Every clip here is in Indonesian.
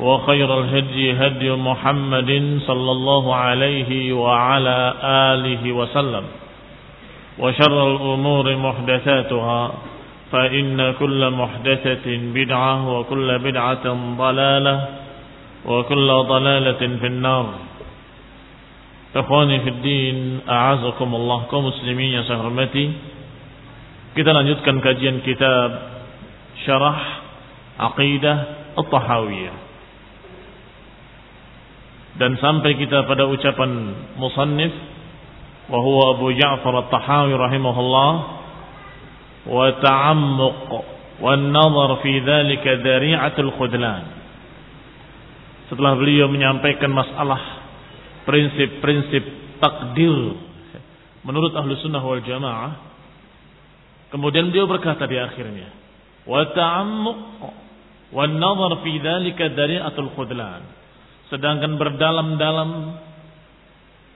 وخير الهدي هدي محمد صلى الله عليه وعلى آله وسلم وشر الأمور محدثاتها فإن كل محدثة بدعة وكل بدعة ضلالة وكل ضلالة في النار إخواني في الدين أعزكم الله كمسلمين يا سهرمتي Kita lanjutkan kajian kitab Syarah Aqidah At-Tahawiyah. Dan sampai kita pada ucapan musannif wa huwa Abu Ja'far At-Tahawi rahimahullah wa ta'ammuq wa an-nazar fi dhalika dari'atul khudlan. Setelah beliau menyampaikan masalah prinsip-prinsip takdir menurut ahlu sunnah wal jamaah Kemudian beliau berkata di akhirnya, "Wa ta'ammuq wa nazar fi dzalika dari'atul khudlan." Sedangkan berdalam-dalam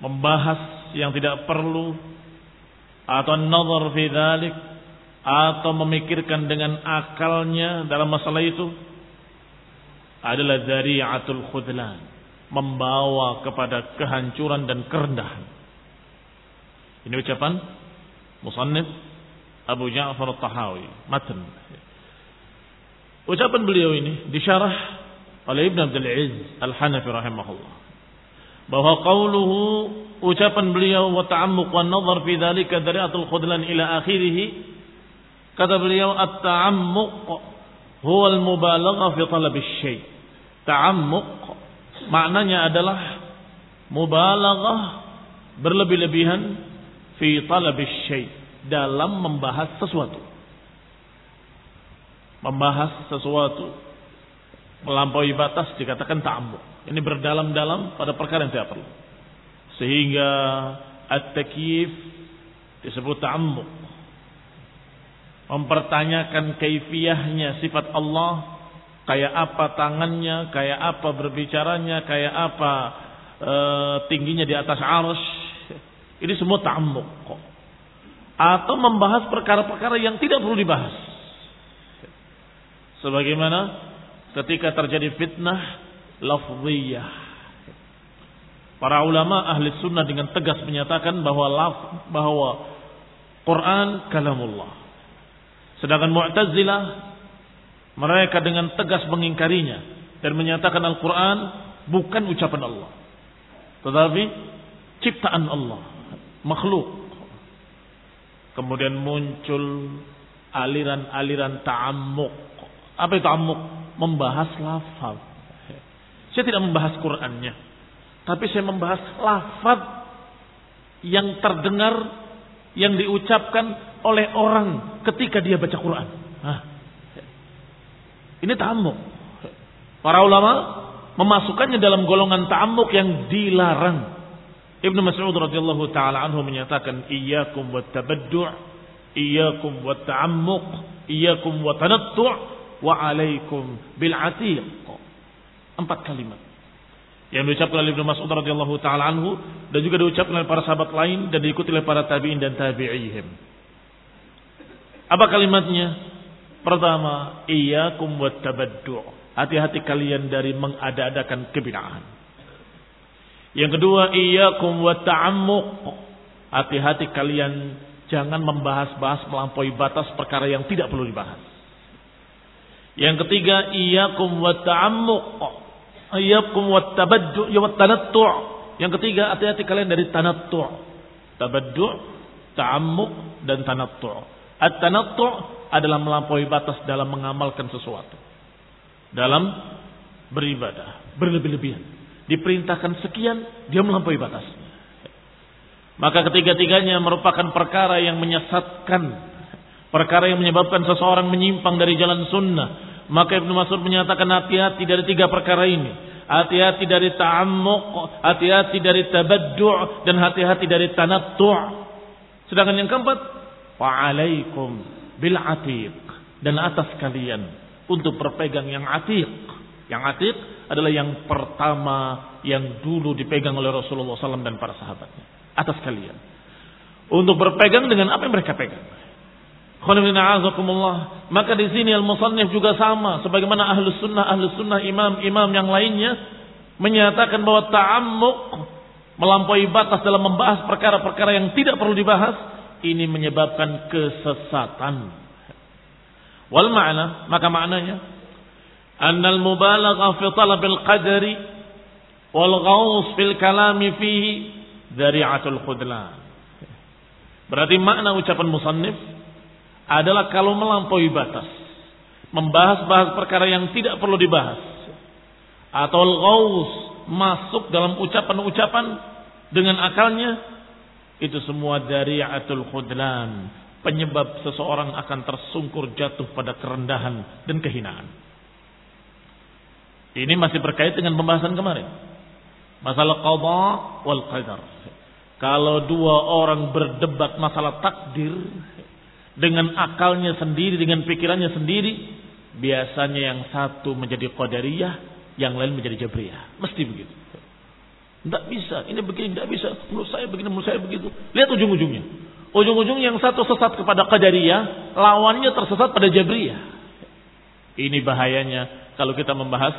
membahas yang tidak perlu atau nazar fi dzalik atau memikirkan dengan akalnya dalam masalah itu adalah dari'atul khudlan, membawa kepada kehancuran dan kerendahan. Ini ucapan musannif Abu Ja'far At-Tahawi, matan. Ucapan beliau ini disyarah oleh Ibn Abdul Aziz Al-Hanafi rahimahullah. Bahwa qauluhu ucapan beliau wa ta'ammuq wa nazar fi dhalika dari'atul khudlan ila akhirih kata beliau at-ta'ammuq huwa al-mubalagha fi talab. Ta'ammuq maknanya adalah mubalaghah berlebih-lebihan fi talab asy-syai dalam membahas sesuatu. Membahas sesuatu melampaui batas dikatakan ta'ammuk. Ini berdalam-dalam pada perkara yang tidak perlu. Sehingga at-takyif disebut ta'ammuk. Mempertanyakan kaifiyahnya sifat Allah, kayak apa tangannya, kayak apa berbicaranya, kayak apa e, tingginya di atas arus. Ini semua ta'ammuk kok atau membahas perkara-perkara yang tidak perlu dibahas. Sebagaimana ketika terjadi fitnah lafziyah. Para ulama ahli sunnah dengan tegas menyatakan bahwa laf, bahwa Quran kalamullah. Sedangkan Mu'tazilah mereka dengan tegas mengingkarinya dan menyatakan Al-Quran bukan ucapan Allah. Tetapi ciptaan Allah, makhluk. Kemudian muncul aliran-aliran ta'ammuk. Apa itu ta'ammuk? Membahas lafaz. Saya tidak membahas Qur'annya. Tapi saya membahas lafaz yang terdengar, yang diucapkan oleh orang ketika dia baca Quran. Ini ta'amuk. Para ulama memasukkannya dalam golongan ta'amuk yang dilarang. Ibnu Mas'ud radhiyallahu taala anhu menyatakan iyyakum wat tabaddu' iyyakum wat ta'ammuq iyyakum wat tanattu' wa alaikum bil atiq. Empat kalimat yang diucapkan oleh Ibnu Mas'ud radhiyallahu taala anhu dan juga diucapkan oleh para sahabat lain dan diikuti oleh para tabi'in dan tabi'ihim. Apa kalimatnya? Pertama, iyyakum wat tabaddu'. Hati-hati kalian dari mengada-adakan kebid'ahan. Yang kedua, iyyakum wat ta'ammuq. Hati-hati kalian jangan membahas-bahas melampaui batas perkara yang tidak perlu dibahas. Yang ketiga, iyyakum wat ta'ammuq ayyakum wat tabaddu ya wat tanattu' yang ketiga hati-hati kalian dari tanattu' tabaddu ta'ammuq dan tanattu' at-tanattu' adalah melampaui batas dalam mengamalkan sesuatu. Dalam beribadah berlebih-lebihan. Diperintahkan sekian dia melampaui batas maka ketiga-tiganya merupakan perkara yang menyesatkan perkara yang menyebabkan seseorang menyimpang dari jalan sunnah maka Ibnu Mas'ud menyatakan hati-hati dari tiga perkara ini. Hati-hati dari ta'ammuq, hati-hati dari tabaddu' dan hati-hati dari tanattu'. Sedangkan yang keempat, wa'alaikum bil atiq dan atas kalian untuk berpegang yang atiq. Yang atiq adalah yang pertama yang dulu dipegang oleh Rasulullah SAW dan para sahabatnya. Atas kalian. Untuk berpegang dengan apa yang mereka pegang. Maka di sini al-musannif juga sama. Sebagaimana ahlu sunnah, ahlu sunnah, imam-imam yang lainnya. Menyatakan bahwa ta'ammuk melampaui batas dalam membahas perkara-perkara yang tidak perlu dibahas. Ini menyebabkan kesesatan. Wal ma'na, maka maknanya. Annal mubalagha fi talabil qadari wal ghaus fil kalami fihi dari'atul khudlan. Berarti makna ucapan musannif adalah kalau melampaui batas. Membahas-bahas perkara yang tidak perlu dibahas. Atau ghaus masuk dalam ucapan-ucapan dengan akalnya. Itu semua dari atul khudlan. Penyebab seseorang akan tersungkur jatuh pada kerendahan dan kehinaan. Ini masih berkait dengan pembahasan kemarin. Masalah qadha wal qadar. Kalau dua orang berdebat masalah takdir, dengan akalnya sendiri, dengan pikirannya sendiri, biasanya yang satu menjadi qadariyah, yang lain menjadi jabriyah. Mesti begitu. Tidak bisa, ini begini, tidak bisa. Menurut saya begini, menurut saya begitu. Lihat ujung-ujungnya. Ujung-ujung yang satu sesat kepada qadariyah, lawannya tersesat pada jabriyah. Ini bahayanya kalau kita membahas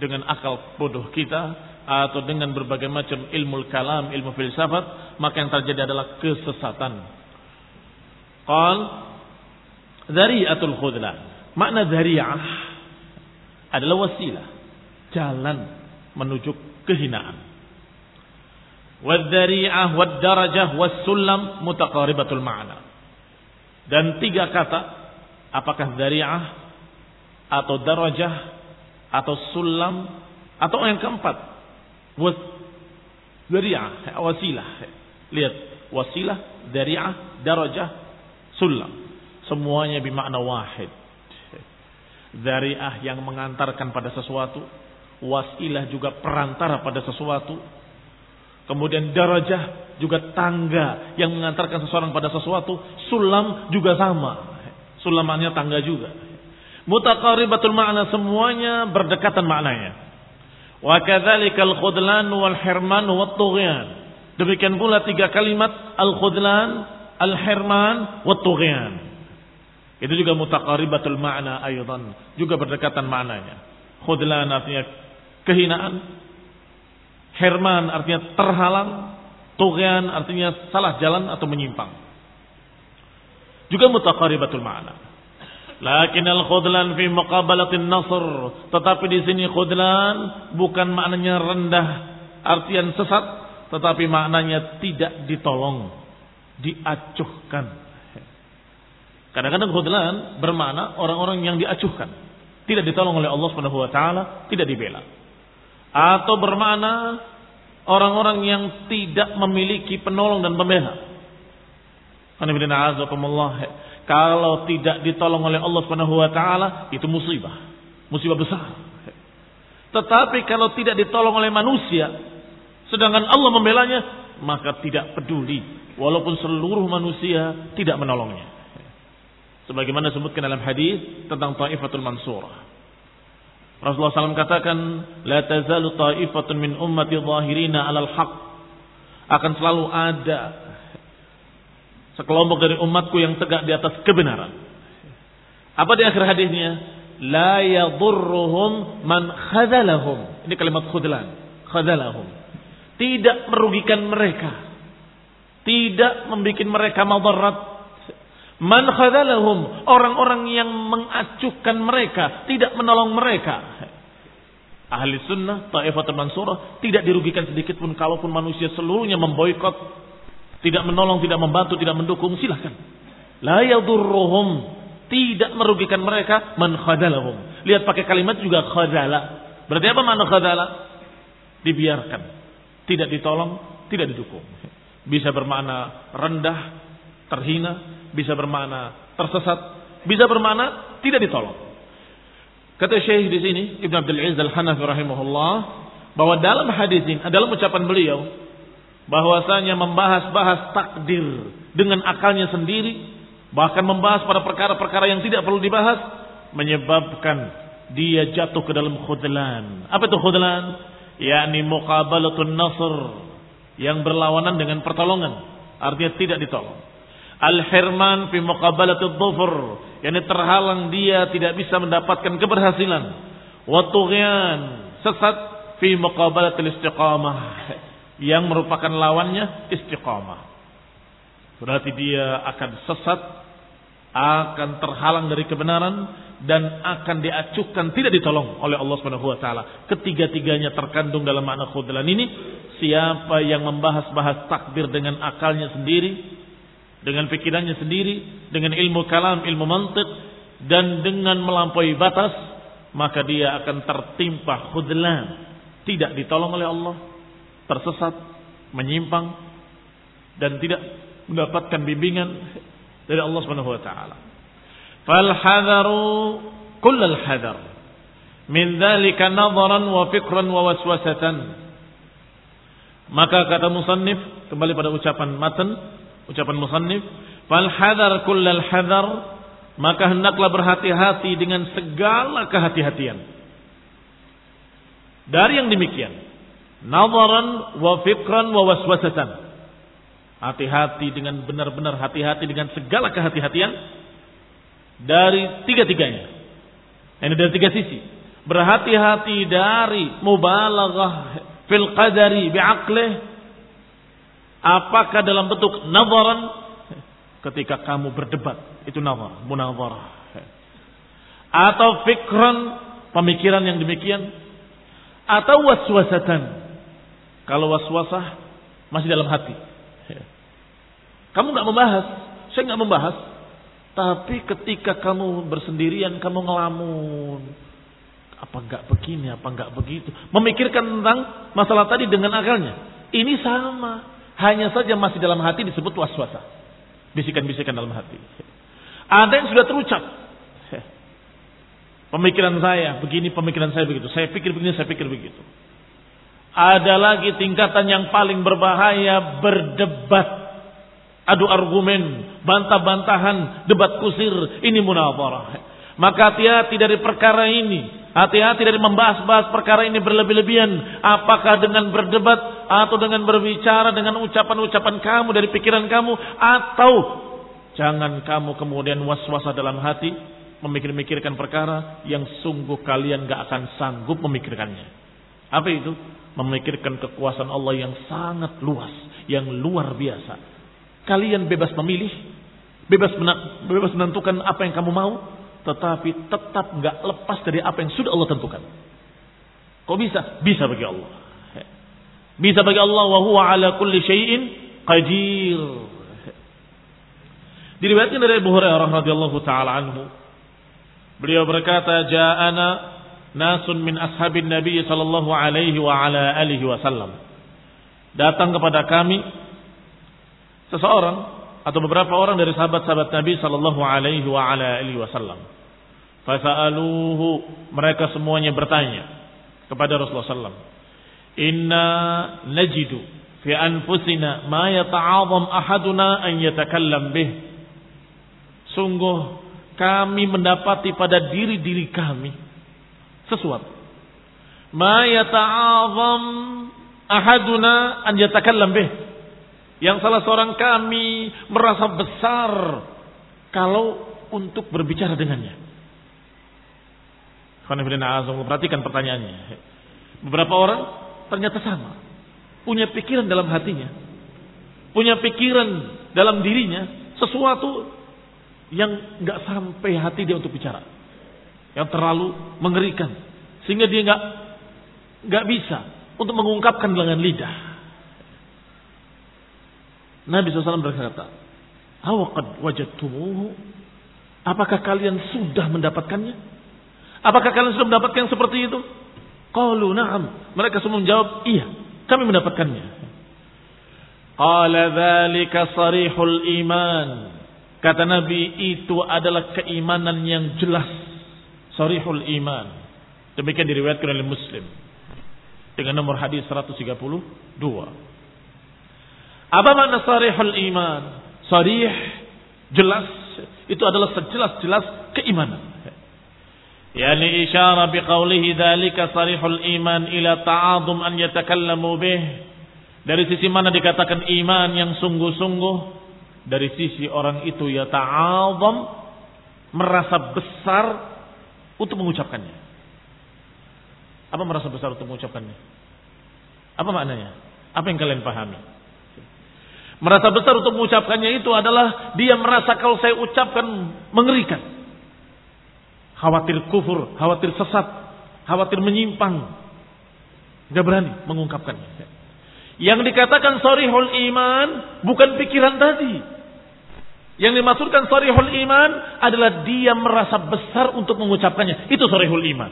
dengan akal bodoh kita atau dengan berbagai macam ilmu kalam, ilmu filsafat, maka yang terjadi adalah kesesatan Qal Dhari'atul khudlan. Makna dhari'ah adalah wasilah. Jalan menuju kehinaan. Wadhari'ah wad-darajah was-sulam mutaqaribatul ma'na. Dan tiga kata, apakah dhari'ah atau darajah atau sulam atau yang keempat, was dhari'ah, wasilah. Lihat, wasilah, dhari'ah, darajah, sulam. Semuanya bermakna wahid. Dariah yang mengantarkan pada sesuatu. Wasilah juga perantara pada sesuatu. Kemudian darajah juga tangga yang mengantarkan seseorang pada sesuatu. Sulam juga sama. Sulamannya tangga juga. Mutaqaribatul makna semuanya berdekatan maknanya. Wa kadzalikal khudlan wal hirman wat tughyan. Demikian pula tiga kalimat al-khudlan, al-hirman wa tughyan. Itu juga mutaqaribatul ma'na aydan, juga berdekatan maknanya. Khudlan artinya kehinaan, hirman artinya terhalang, tughyan artinya salah jalan atau menyimpang. Juga mutaqaribatul ma'na. Lakin al-khudlan fi muqabalatin nasr. Tetapi di sini khudlan bukan maknanya rendah, artian sesat, tetapi maknanya tidak ditolong diacuhkan. Kadang-kadang khudlan bermakna orang-orang yang diacuhkan. Tidak ditolong oleh Allah Subhanahu wa taala, tidak dibela. Atau bermakna orang-orang yang tidak memiliki penolong dan pembela. Kalau tidak ditolong oleh Allah Subhanahu wa taala itu musibah. Musibah besar. Tetapi kalau tidak ditolong oleh manusia sedangkan Allah membelanya maka tidak peduli walaupun seluruh manusia tidak menolongnya. Sebagaimana disebutkan dalam hadis tentang Taifatul Mansurah. Rasulullah SAW katakan, La tazalu ta'ifatun min ummati zahirina alal haq. Akan selalu ada sekelompok dari umatku yang tegak di atas kebenaran. Apa di akhir hadisnya? La yadurruhum man khadalahum. Ini kalimat khudlan. Khadalahum. Tidak merugikan mereka. Tidak membuat mereka madarat Man khadalahum, orang-orang yang mengacuhkan mereka, tidak menolong mereka. Ahli sunnah, ta'ifatul mansurah, tidak dirugikan sedikit pun kalaupun manusia seluruhnya memboikot, tidak menolong, tidak membantu, tidak mendukung, silahkan. La yadurruhum, tidak merugikan mereka, man khadalahum. Lihat pakai kalimat juga khadala. Berarti apa mana khadala? Dibiarkan. Tidak ditolong, tidak didukung. Bisa bermakna rendah, terhina, bisa bermakna tersesat, bisa bermakna tidak ditolong. Kata Syekh di sini Ibn Abdul Aziz Al-Hanafi rahimahullah bahwa dalam hadis ini adalah ucapan beliau bahwasanya membahas-bahas takdir dengan akalnya sendiri bahkan membahas pada perkara-perkara yang tidak perlu dibahas menyebabkan dia jatuh ke dalam khudlan. Apa itu khudlan? yakni muqabalatun nasr yang berlawanan dengan pertolongan. Artinya tidak ditolong. Al-hirman fi muqabalatul dhufur. Terhalang dia tidak bisa mendapatkan keberhasilan. Wa. Sesat fi istiqamah. Yang merupakan lawannya istiqamah. Berarti dia akan sesat. Akan terhalang dari kebenaran. Dan akan diacuhkan tidak ditolong oleh Allah Subhanahu wa taala. Ketiga-tiganya terkandung dalam makna khudlan ini. Siapa yang membahas-bahas takdir dengan akalnya sendiri, dengan pikirannya sendiri, dengan ilmu kalam, ilmu mantik, dan dengan melampaui batas, maka dia akan tertimpa khudlan, tidak ditolong oleh Allah, tersesat, menyimpang, dan tidak mendapatkan bimbingan dari Allah Subhanahu wa taala. Fal hadaru kullal hadar min dzalika nadharan wa fikran wa waswasatan. Maka kata musannif kembali pada ucapan matan Ucapan musannif, "Fal hadar kullal hadar" maka hendaklah berhati-hati dengan segala kehati-hatian. Dari yang demikian, nazaran wa fikran wa waswasatan. Hati-hati dengan benar-benar hati-hati dengan segala kehati-hatian dari tiga-tiganya. Ini dari tiga sisi. Berhati-hati dari mubalaghah fil qadari bi'aqlih Apakah dalam bentuk nazaran ketika kamu berdebat itu nazar, munazarah. Atau fikran pemikiran yang demikian atau waswasatan. Kalau waswasah masih dalam hati. Kamu nggak membahas, saya nggak membahas. Tapi ketika kamu bersendirian, kamu ngelamun. Apa nggak begini, apa nggak begitu. Memikirkan tentang masalah tadi dengan akalnya. Ini sama. Hanya saja masih dalam hati disebut waswasa. Bisikan-bisikan dalam hati. Ada yang sudah terucap. Pemikiran saya begini, pemikiran saya begitu. Saya pikir begini, saya pikir begitu. Ada lagi tingkatan yang paling berbahaya berdebat. Adu argumen, bantah-bantahan, debat kusir. Ini munawarah. Maka hati-hati dari perkara ini. Hati-hati dari membahas-bahas perkara ini berlebih-lebihan. Apakah dengan berdebat atau dengan berbicara dengan ucapan-ucapan kamu dari pikiran kamu atau jangan kamu kemudian was-wasa dalam hati memikir-mikirkan perkara yang sungguh kalian gak akan sanggup memikirkannya. Apa itu? Memikirkan kekuasaan Allah yang sangat luas, yang luar biasa. Kalian bebas memilih, bebas menentukan apa yang kamu mau, tetapi tetap nggak lepas dari apa yang sudah Allah tentukan. Kok bisa? Bisa bagi Allah. Bisa bagi Allah wa huwa ala kulli syai'in qadir. Diriwayatkan dari Abu Hurairah radhiyallahu taala anhu. Beliau berkata, "Ja'ana nasun min ashabin Nabi sallallahu alaihi wa ala alihi wasallam." Datang kepada kami seseorang atau beberapa orang dari sahabat-sahabat Nabi sallallahu alaihi wa ala alihi wasallam. Fasa'aluhu mereka semuanya bertanya kepada Rasulullah sallam. Inna najidu fi anfusina ma yata'azam ahaduna an yatakallam bih. Sungguh kami mendapati pada diri-diri kami sesuatu. Ma yata'azam ahaduna an yatakallam bih. Yang salah seorang kami merasa besar kalau untuk berbicara dengannya. Perhatikan pertanyaannya. Beberapa orang ternyata sama. Punya pikiran dalam hatinya. Punya pikiran dalam dirinya. Sesuatu yang nggak sampai hati dia untuk bicara. Yang terlalu mengerikan. Sehingga dia nggak nggak bisa untuk mengungkapkan dengan lidah. Nabi SAW berkata, Awaqad wajadtumuhu? Apakah kalian sudah mendapatkannya? Apakah kalian sudah mendapatkan seperti itu? Qalu na'am. Mereka semua menjawab, iya, kami mendapatkannya. Qala sarihul iman. Kata Nabi itu adalah keimanan yang jelas. Sarihul iman. Demikian diriwayatkan oleh Muslim dengan nomor hadis 132. Apa makna sarihul iman? Sarih jelas itu adalah sejelas-jelas keimanan. Yani isyara biqaulihi dzalika sarihul iman ila ta'adum an yatakallamu bih. Dari sisi mana dikatakan iman yang sungguh-sungguh? Dari sisi orang itu ya ta'adham merasa besar untuk mengucapkannya. Apa merasa besar untuk mengucapkannya? Apa maknanya? Apa yang kalian pahami? Merasa besar untuk mengucapkannya itu adalah dia merasa kalau saya ucapkan mengerikan. Khawatir kufur, khawatir sesat, khawatir menyimpang. Tidak berani mengungkapkannya. Yang dikatakan sorihul iman bukan pikiran tadi. Yang dimaksudkan sorihul iman adalah dia merasa besar untuk mengucapkannya. Itu sorihul iman.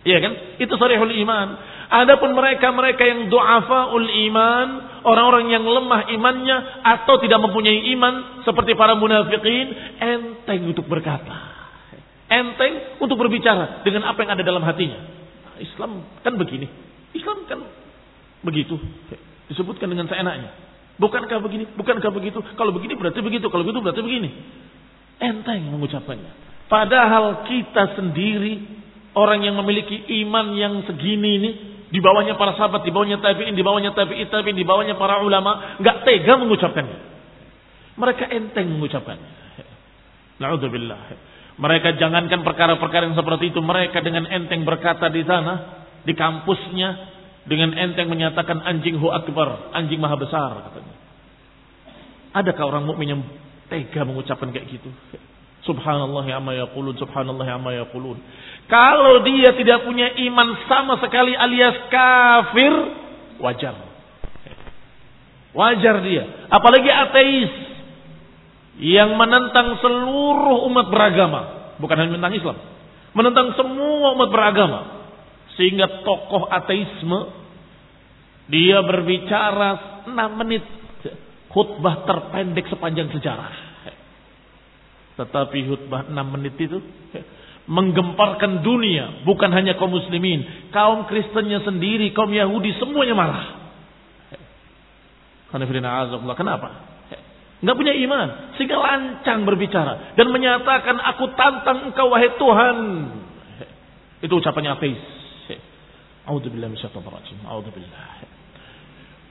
Iya kan? Itu sarihul iman. Adapun mereka-mereka yang du'afaul iman, orang-orang yang lemah imannya atau tidak mempunyai iman seperti para munafikin, enteng untuk berkata. Enteng untuk berbicara dengan apa yang ada dalam hatinya. Islam kan begini. Islam kan begitu. Disebutkan dengan seenaknya. Bukankah begini? Bukankah begitu? Kalau begini berarti begitu. Kalau begitu berarti begini. Enteng mengucapkannya. Padahal kita sendiri Orang yang memiliki iman yang segini ini, di bawahnya para sahabat, di bawahnya tabi'in, di bawahnya tabi'in, tabi'in, di bawahnya para ulama, nggak tega mengucapkannya. Mereka enteng mengucapkannya. Na'udzubillah. Mereka jangankan perkara-perkara yang seperti itu, mereka dengan enteng berkata di sana, di kampusnya, dengan enteng menyatakan anjing hu akbar, anjing maha besar katanya. Adakah orang mukmin yang tega mengucapkan kayak gitu? Subhanallah ya amma yaqulun, subhanallah ya amma yaqulun. Kalau dia tidak punya iman sama sekali alias kafir, wajar. Wajar dia. Apalagi ateis yang menentang seluruh umat beragama, bukan hanya menentang Islam, menentang semua umat beragama. Sehingga tokoh ateisme dia berbicara 6 menit khutbah terpendek sepanjang sejarah. Tetapi khutbah 6 menit itu menggemparkan dunia, bukan hanya kaum muslimin, kaum Kristennya sendiri, kaum Yahudi semuanya marah. Kenapa? Enggak punya iman, sehingga lancang berbicara dan menyatakan aku tantang engkau wahai Tuhan. Itu ucapannya ateis.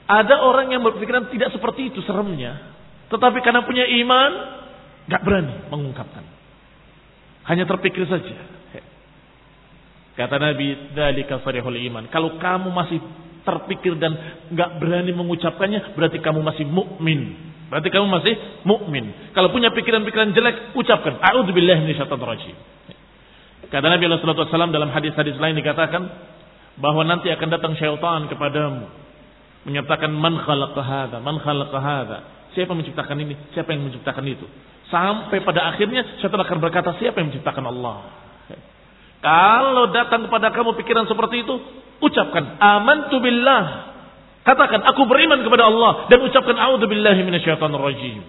Ada orang yang berpikiran tidak seperti itu seremnya, tetapi karena punya iman, Gak berani mengungkapkan. Hanya terpikir saja. Kata Nabi, dalika sarihul iman. Kalau kamu masih terpikir dan gak berani mengucapkannya, berarti kamu masih mukmin. Berarti kamu masih mukmin. Kalau punya pikiran-pikiran jelek, ucapkan. A'udzubillahi minasyaitonir rajim. Kata Nabi sallallahu alaihi wasallam dalam hadis-hadis lain dikatakan bahwa nanti akan datang syaitan kepadamu menyatakan man khalaqa hadza, man khalaqa hadza. Siapa menciptakan ini? Siapa yang menciptakan itu? Sampai pada akhirnya setelah akan berkata siapa yang menciptakan Allah. Kalau datang kepada kamu pikiran seperti itu, ucapkan amantu billah. Katakan aku beriman kepada Allah dan ucapkan a'udzubillahi minasyaitonir rajim.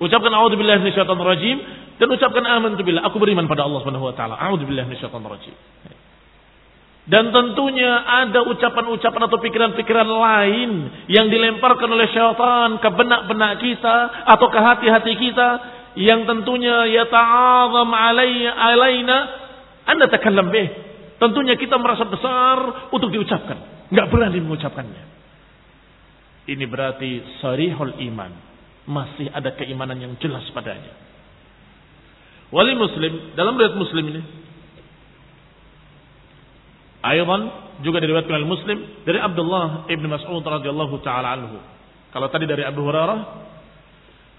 Ucapkan a'udzubillahi minasyaitonir rajim dan ucapkan amantu billah. Aku beriman pada Allah Subhanahu wa taala. A'udzubillahi minasyaitonir rajim. Dan tentunya ada ucapan-ucapan atau pikiran-pikiran lain yang dilemparkan oleh syaitan ke benak-benak kita atau ke hati-hati kita yang tentunya ya ta'azam alaina anda takallam bih. Tentunya kita merasa besar untuk diucapkan, nggak berani mengucapkannya. Ini berarti sarihul iman, masih ada keimanan yang jelas padanya. Wali muslim dalam riwayat muslim ini Aydan juga diriwayatkan oleh Muslim dari Abdullah ibn Mas'ud radhiyallahu taala anhu. Kalau tadi dari Abu Hurairah,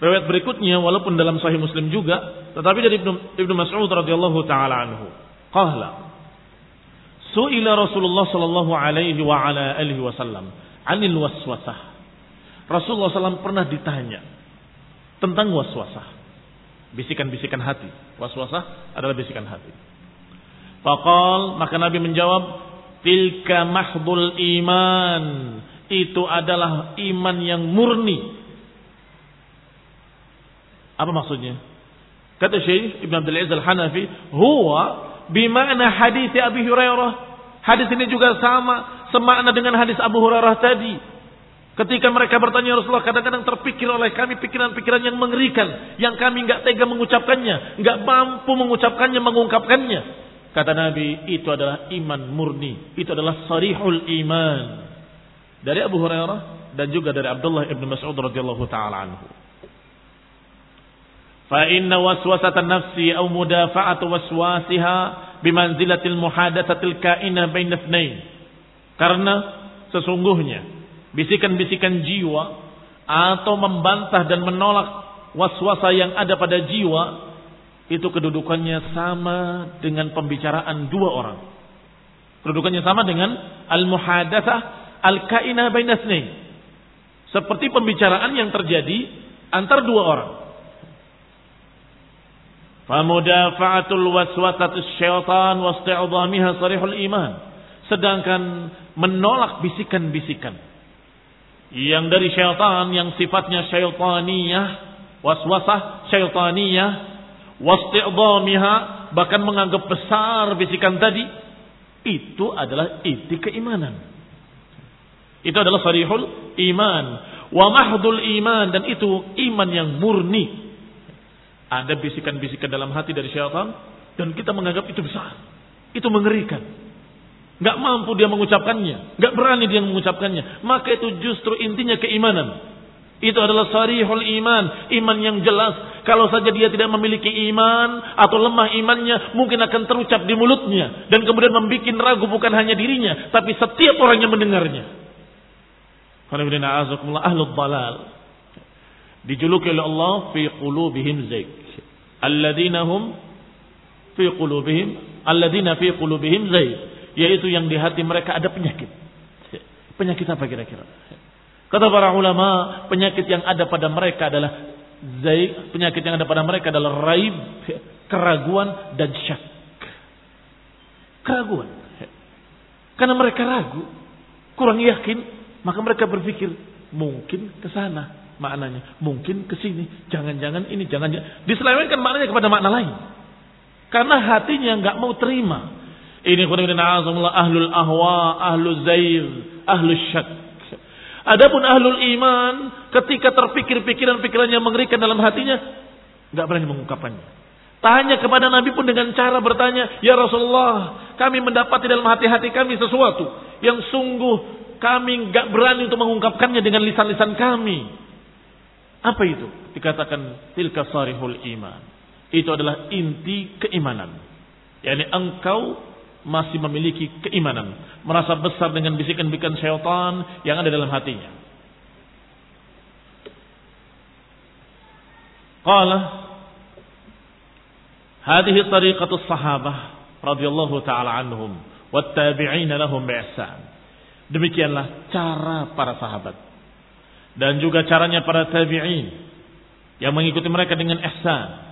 riwayat berikutnya walaupun dalam Sahih Muslim juga, tetapi dari Ibnu Ibnu Mas'ud radhiyallahu taala anhu. Qala Su'ila Rasulullah sallallahu alaihi wa ala alihi wasallam 'anil waswasah. Rasulullah SAW pernah ditanya tentang waswasah. Bisikan-bisikan hati. Waswasah adalah bisikan hati. Fakal maka Nabi menjawab, tilka mahdul iman. Itu adalah iman yang murni. Apa maksudnya? Kata Syekh Ibn Abdul Aziz Al-Hanafi, huwa bimana hadis Abi Hurairah. Hadis ini juga sama, semakna dengan hadis Abu Hurairah tadi. Ketika mereka bertanya Rasulullah, kadang-kadang terpikir oleh kami pikiran-pikiran yang mengerikan, yang kami nggak tega mengucapkannya, nggak mampu mengucapkannya, mengungkapkannya. Kata Nabi, itu adalah iman murni. Itu adalah sarihul iman. Dari Abu Hurairah dan juga dari Abdullah ibn Mas'ud radhiyallahu taala anhu. Fa inna waswasatan nafsi aw mudafa'atu waswasiha bimanzilatil muhadatsatil kaina itsnain. Karena sesungguhnya bisikan-bisikan jiwa atau membantah dan menolak waswasa yang ada pada jiwa itu kedudukannya sama dengan pembicaraan dua orang. Kedudukannya sama dengan al-muhadatsah al-kaina bainasnain. Seperti pembicaraan yang terjadi antar dua orang. Famudafa'atul waswasatus syaitan wasti'dhamiha sarihul iman. Sedangkan menolak bisikan-bisikan yang dari syaitan yang sifatnya syaitaniyah, waswasah syaitaniyah wasti'dhamiha bahkan menganggap besar bisikan tadi itu adalah inti keimanan. Itu adalah sarihul iman wa mahdul iman dan itu iman yang murni. Ada bisikan-bisikan dalam hati dari syaitan dan kita menganggap itu besar. Itu mengerikan. Gak mampu dia mengucapkannya, gak berani dia mengucapkannya. Maka itu justru intinya keimanan. Itu adalah sarihul iman, iman yang jelas. Kalau saja dia tidak memiliki iman atau lemah imannya, mungkin akan terucap di mulutnya dan kemudian membuat ragu bukan hanya dirinya, tapi setiap orang yang mendengarnya. ahlul balal. Dijuluki oleh Allah fi qulubihim zaik. Alladzina hum fi qulubihim alladzina fi qulubihim zaik, yaitu yang di hati mereka ada penyakit. Penyakit apa kira-kira? Kata para ulama, penyakit yang ada pada mereka adalah zaik, penyakit yang ada pada mereka adalah raib, keraguan dan syak. Keraguan. Karena mereka ragu, kurang yakin, maka mereka berpikir mungkin ke sana maknanya, mungkin ke sini, jangan-jangan ini, jangan-jangan. Diselewengkan maknanya kepada makna lain. Karena hatinya nggak mau terima. Ini ahlul ahwa, ahlul zair, ahlul syak. Adapun ahlul iman ketika terpikir pikiran-pikiran yang mengerikan dalam hatinya nggak berani mengungkapkannya. Tanya kepada Nabi pun dengan cara bertanya, "Ya Rasulullah, kami mendapati dalam hati-hati kami sesuatu yang sungguh kami nggak berani untuk mengungkapkannya dengan lisan-lisan kami." Apa itu? Dikatakan tilka sarihul iman. Itu adalah inti keimanan. Yani engkau masih memiliki keimanan, merasa besar dengan bisikan-bisikan syaitan yang ada dalam hatinya. Qala hadhihi tariqatus sahabah radhiyallahu taala anhum wattabi'in lahum bi'ihsan. Demikianlah cara para sahabat dan juga caranya para tabi'in yang mengikuti mereka dengan ihsan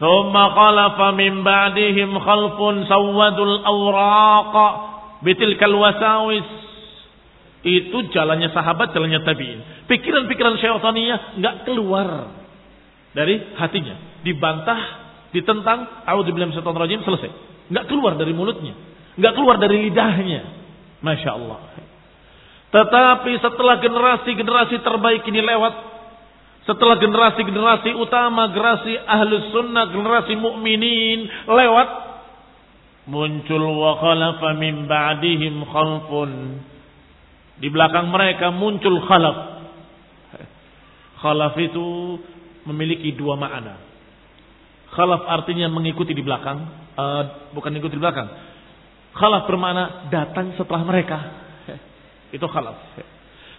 ثم خلف من بعدهم خلف سودوا الأوراق بتلك الوساوس itu jalannya sahabat, jalannya tabi'in. Pikiran-pikiran syaitaniyah nggak keluar. dari hatinya. Dibantah, ditentang, a'udzubillahi minasyaitonir rajim, selesai. Enggak keluar dari mulutnya, enggak keluar dari lidahnya. Masya Allah. Tetapi setelah generasi-generasi terbaik ini lewat, setelah generasi-generasi utama, generasi ahlus sunnah, generasi mukminin lewat, muncul wa khalafa min ba'dihim khalfun. Di belakang mereka muncul khalaf. Khalaf itu memiliki dua makna. Khalaf artinya mengikuti di belakang, uh, bukan mengikuti di belakang. Khalaf bermakna datang setelah mereka. Itu khalaf.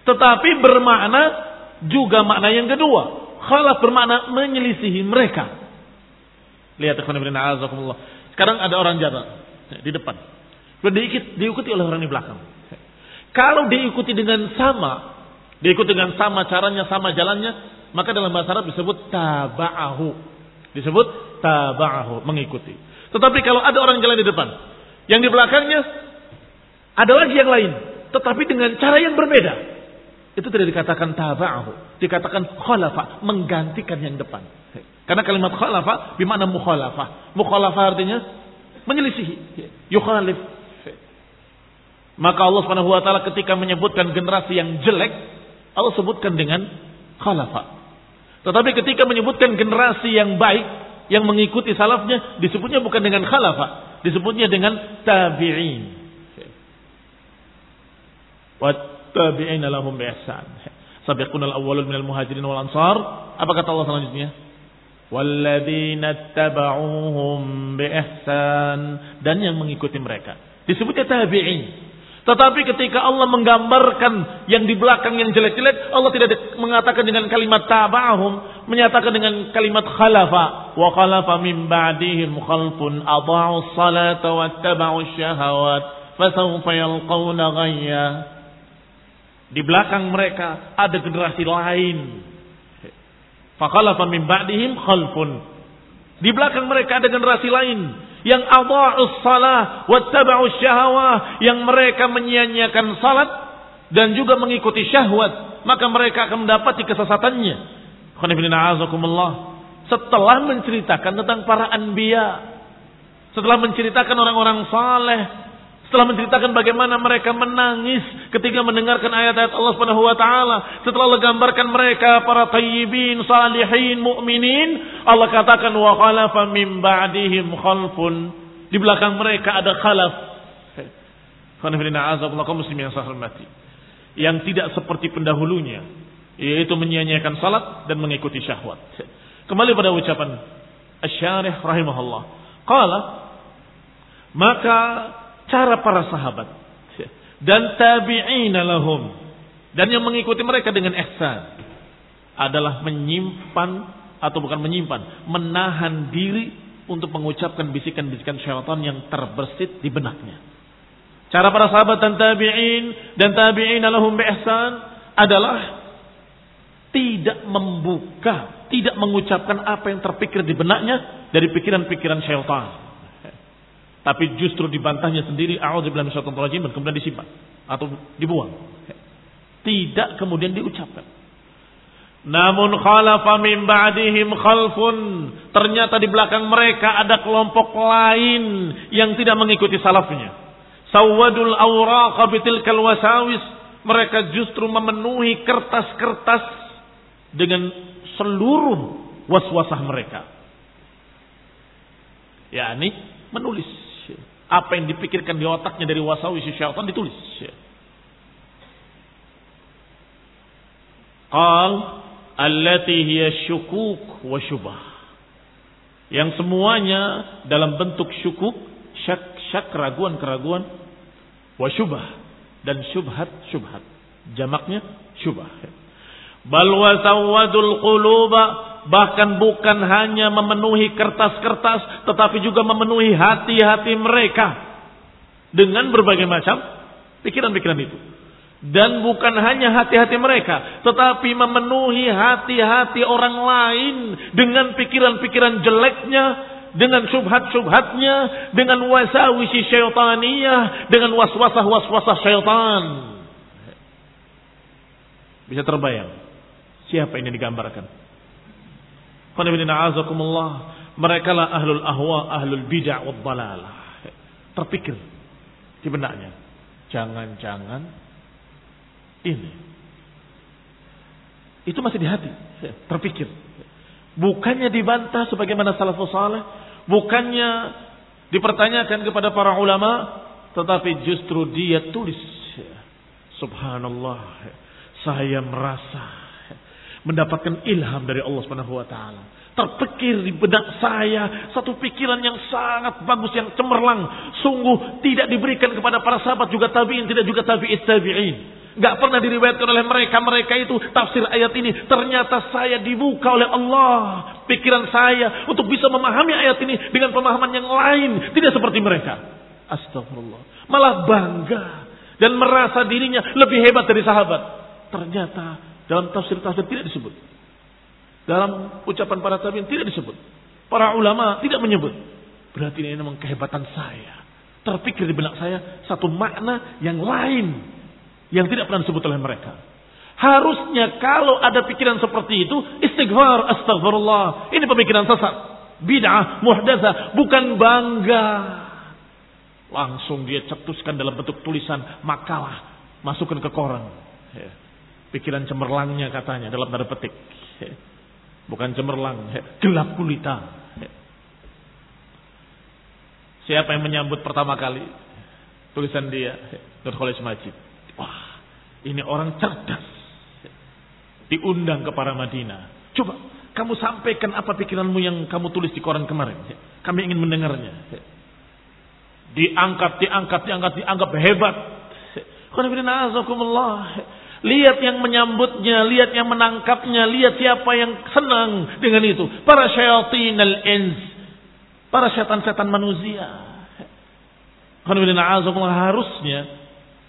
Tetapi bermakna juga makna yang kedua. Khalaf bermakna menyelisihi mereka. Lihat Sekarang ada orang jalan di depan. Diikuti, diikuti oleh orang di belakang. Kalau diikuti dengan sama, diikuti dengan sama caranya, sama jalannya, maka dalam bahasa Arab disebut taba'ahu. Disebut taba'ahu, mengikuti. Tetapi kalau ada orang jalan di depan, yang di belakangnya ada lagi yang lain, tetapi dengan cara yang berbeda. Itu tidak dikatakan taba'ahu, dikatakan khalafa, menggantikan yang depan. Karena kalimat khalafa bermakna mukhalafah. Mukhalafah artinya menyelisihi, yukhalif. Maka Allah Subhanahu wa taala ketika menyebutkan generasi yang jelek, Allah sebutkan dengan khalafa. Tetapi ketika menyebutkan generasi yang baik, yang mengikuti salafnya, disebutnya bukan dengan khalafa, disebutnya dengan tabi'in. Tabi'in lahum bi'ihsan. Sabiqun al-awwalun minal muhajirin wal ansar. Apa kata Allah selanjutnya? Walladzina taba'uhum bi'ihsan. Dan yang mengikuti mereka. Disebutnya tabi'in. Tetapi ketika Allah menggambarkan yang di belakang yang jelek-jelek, Allah tidak mengatakan dengan kalimat taba'ahum, menyatakan dengan kalimat khalafa. Wa khalafa min ba'dihim khalfun adha'u salata wa taba'u syahawat, fasawfa yalqawna ghayya. Di belakang mereka ada generasi lain. Fa khalafa min ba'dihim khalfun. Di belakang mereka ada generasi lain yang adha'us salah wattaba'us syahawah yang mereka menyia-nyiakan salat dan juga mengikuti syahwat maka mereka akan mendapati kesesatannya setelah menceritakan tentang para anbiya setelah menceritakan orang-orang saleh setelah menceritakan bagaimana mereka menangis ketika mendengarkan ayat-ayat Allah Subhanahu wa taala, setelah menggambarkan mereka para tayyibin, salihin, mukminin, Allah katakan wa khalafa min ba'dihim khalfun. Di belakang mereka ada khalaf. Yang tidak seperti pendahulunya, yaitu menyia-nyiakan salat dan mengikuti syahwat. Kembali pada ucapan Asy-Syarih rahimahullah. Qala maka cara para sahabat dan tabi'ina lahum dan yang mengikuti mereka dengan ihsan adalah menyimpan atau bukan menyimpan, menahan diri untuk mengucapkan bisikan-bisikan syaitan yang terbersit di benaknya. Cara para sahabat dan tabi'in dan tabi'ina lahum bi ihsan adalah tidak membuka, tidak mengucapkan apa yang terpikir di benaknya dari pikiran-pikiran syaitan. Tapi justru dibantahnya sendiri a'udzubillahi minasyaitonir rajim dan kemudian disimpan atau dibuang. Tidak kemudian diucapkan. Namun khalafa min ba'dihim khalfun. Ternyata di belakang mereka ada kelompok lain yang tidak mengikuti salafnya. Sawadul awraqa bitilkal wasawis. Mereka justru memenuhi kertas-kertas dengan seluruh waswasah mereka. Ya, ini menulis apa yang dipikirkan di otaknya dari wasawisi syaitan ditulis. Qal allati syukuk wa syubah. Yang semuanya dalam bentuk syukuk, syak, syak keraguan-keraguan wa syubah dan syubhat syubhat. Jamaknya syubah. Bal wasawadul quluba bahkan bukan hanya memenuhi kertas-kertas tetapi juga memenuhi hati-hati mereka. Dengan berbagai macam pikiran-pikiran itu. Dan bukan hanya hati-hati mereka tetapi memenuhi hati-hati orang lain dengan pikiran-pikiran jeleknya dengan subhat-subhatnya dengan wasawisi syaitaniyah dengan waswasah-waswasah syaitan. Bisa terbayang siapa ini digambarkan Mereka lah ahlul ahwa, ahlul bid'ah wa dalalah. Terpikir di benaknya. Jangan-jangan ini. Itu masih di hati. Terpikir. Bukannya dibantah sebagaimana salafus saleh, bukannya dipertanyakan kepada para ulama, tetapi justru dia tulis. Subhanallah. Saya merasa mendapatkan ilham dari Allah Subhanahu wa taala. Terpikir di benak saya satu pikiran yang sangat bagus yang cemerlang, sungguh tidak diberikan kepada para sahabat juga tabi'in, tidak juga tabi'it tabi'in. Gak pernah diriwayatkan oleh mereka mereka itu tafsir ayat ini. Ternyata saya dibuka oleh Allah pikiran saya untuk bisa memahami ayat ini dengan pemahaman yang lain, tidak seperti mereka. Astagfirullah. Malah bangga dan merasa dirinya lebih hebat dari sahabat. Ternyata dalam tafsir-tafsir tidak disebut. Dalam ucapan para tabiin tidak disebut. Para ulama tidak menyebut. Berarti ini memang kehebatan saya. Terpikir di benak saya satu makna yang lain yang tidak pernah disebut oleh mereka. Harusnya kalau ada pikiran seperti itu, istighfar, astagfirullah. Ini pemikiran sesat. Bid'ah, muhdasa, bukan bangga. Langsung dia cetuskan dalam bentuk tulisan makalah. Masukkan ke koran. Ya. Pikiran cemerlangnya katanya dalam tanda petik. Bukan cemerlang, gelap gulita. Siapa yang menyambut pertama kali tulisan dia? Nur Khalis Majid. Wah, ini orang cerdas. Diundang ke para Madinah. Coba kamu sampaikan apa pikiranmu yang kamu tulis di koran kemarin. Kami ingin mendengarnya. Diangkat, diangkat, diangkat, dianggap hebat. Lihat yang menyambutnya, lihat yang menangkapnya, lihat siapa yang senang dengan itu. Para syaitan al-ins. Para setan-setan manusia. Harusnya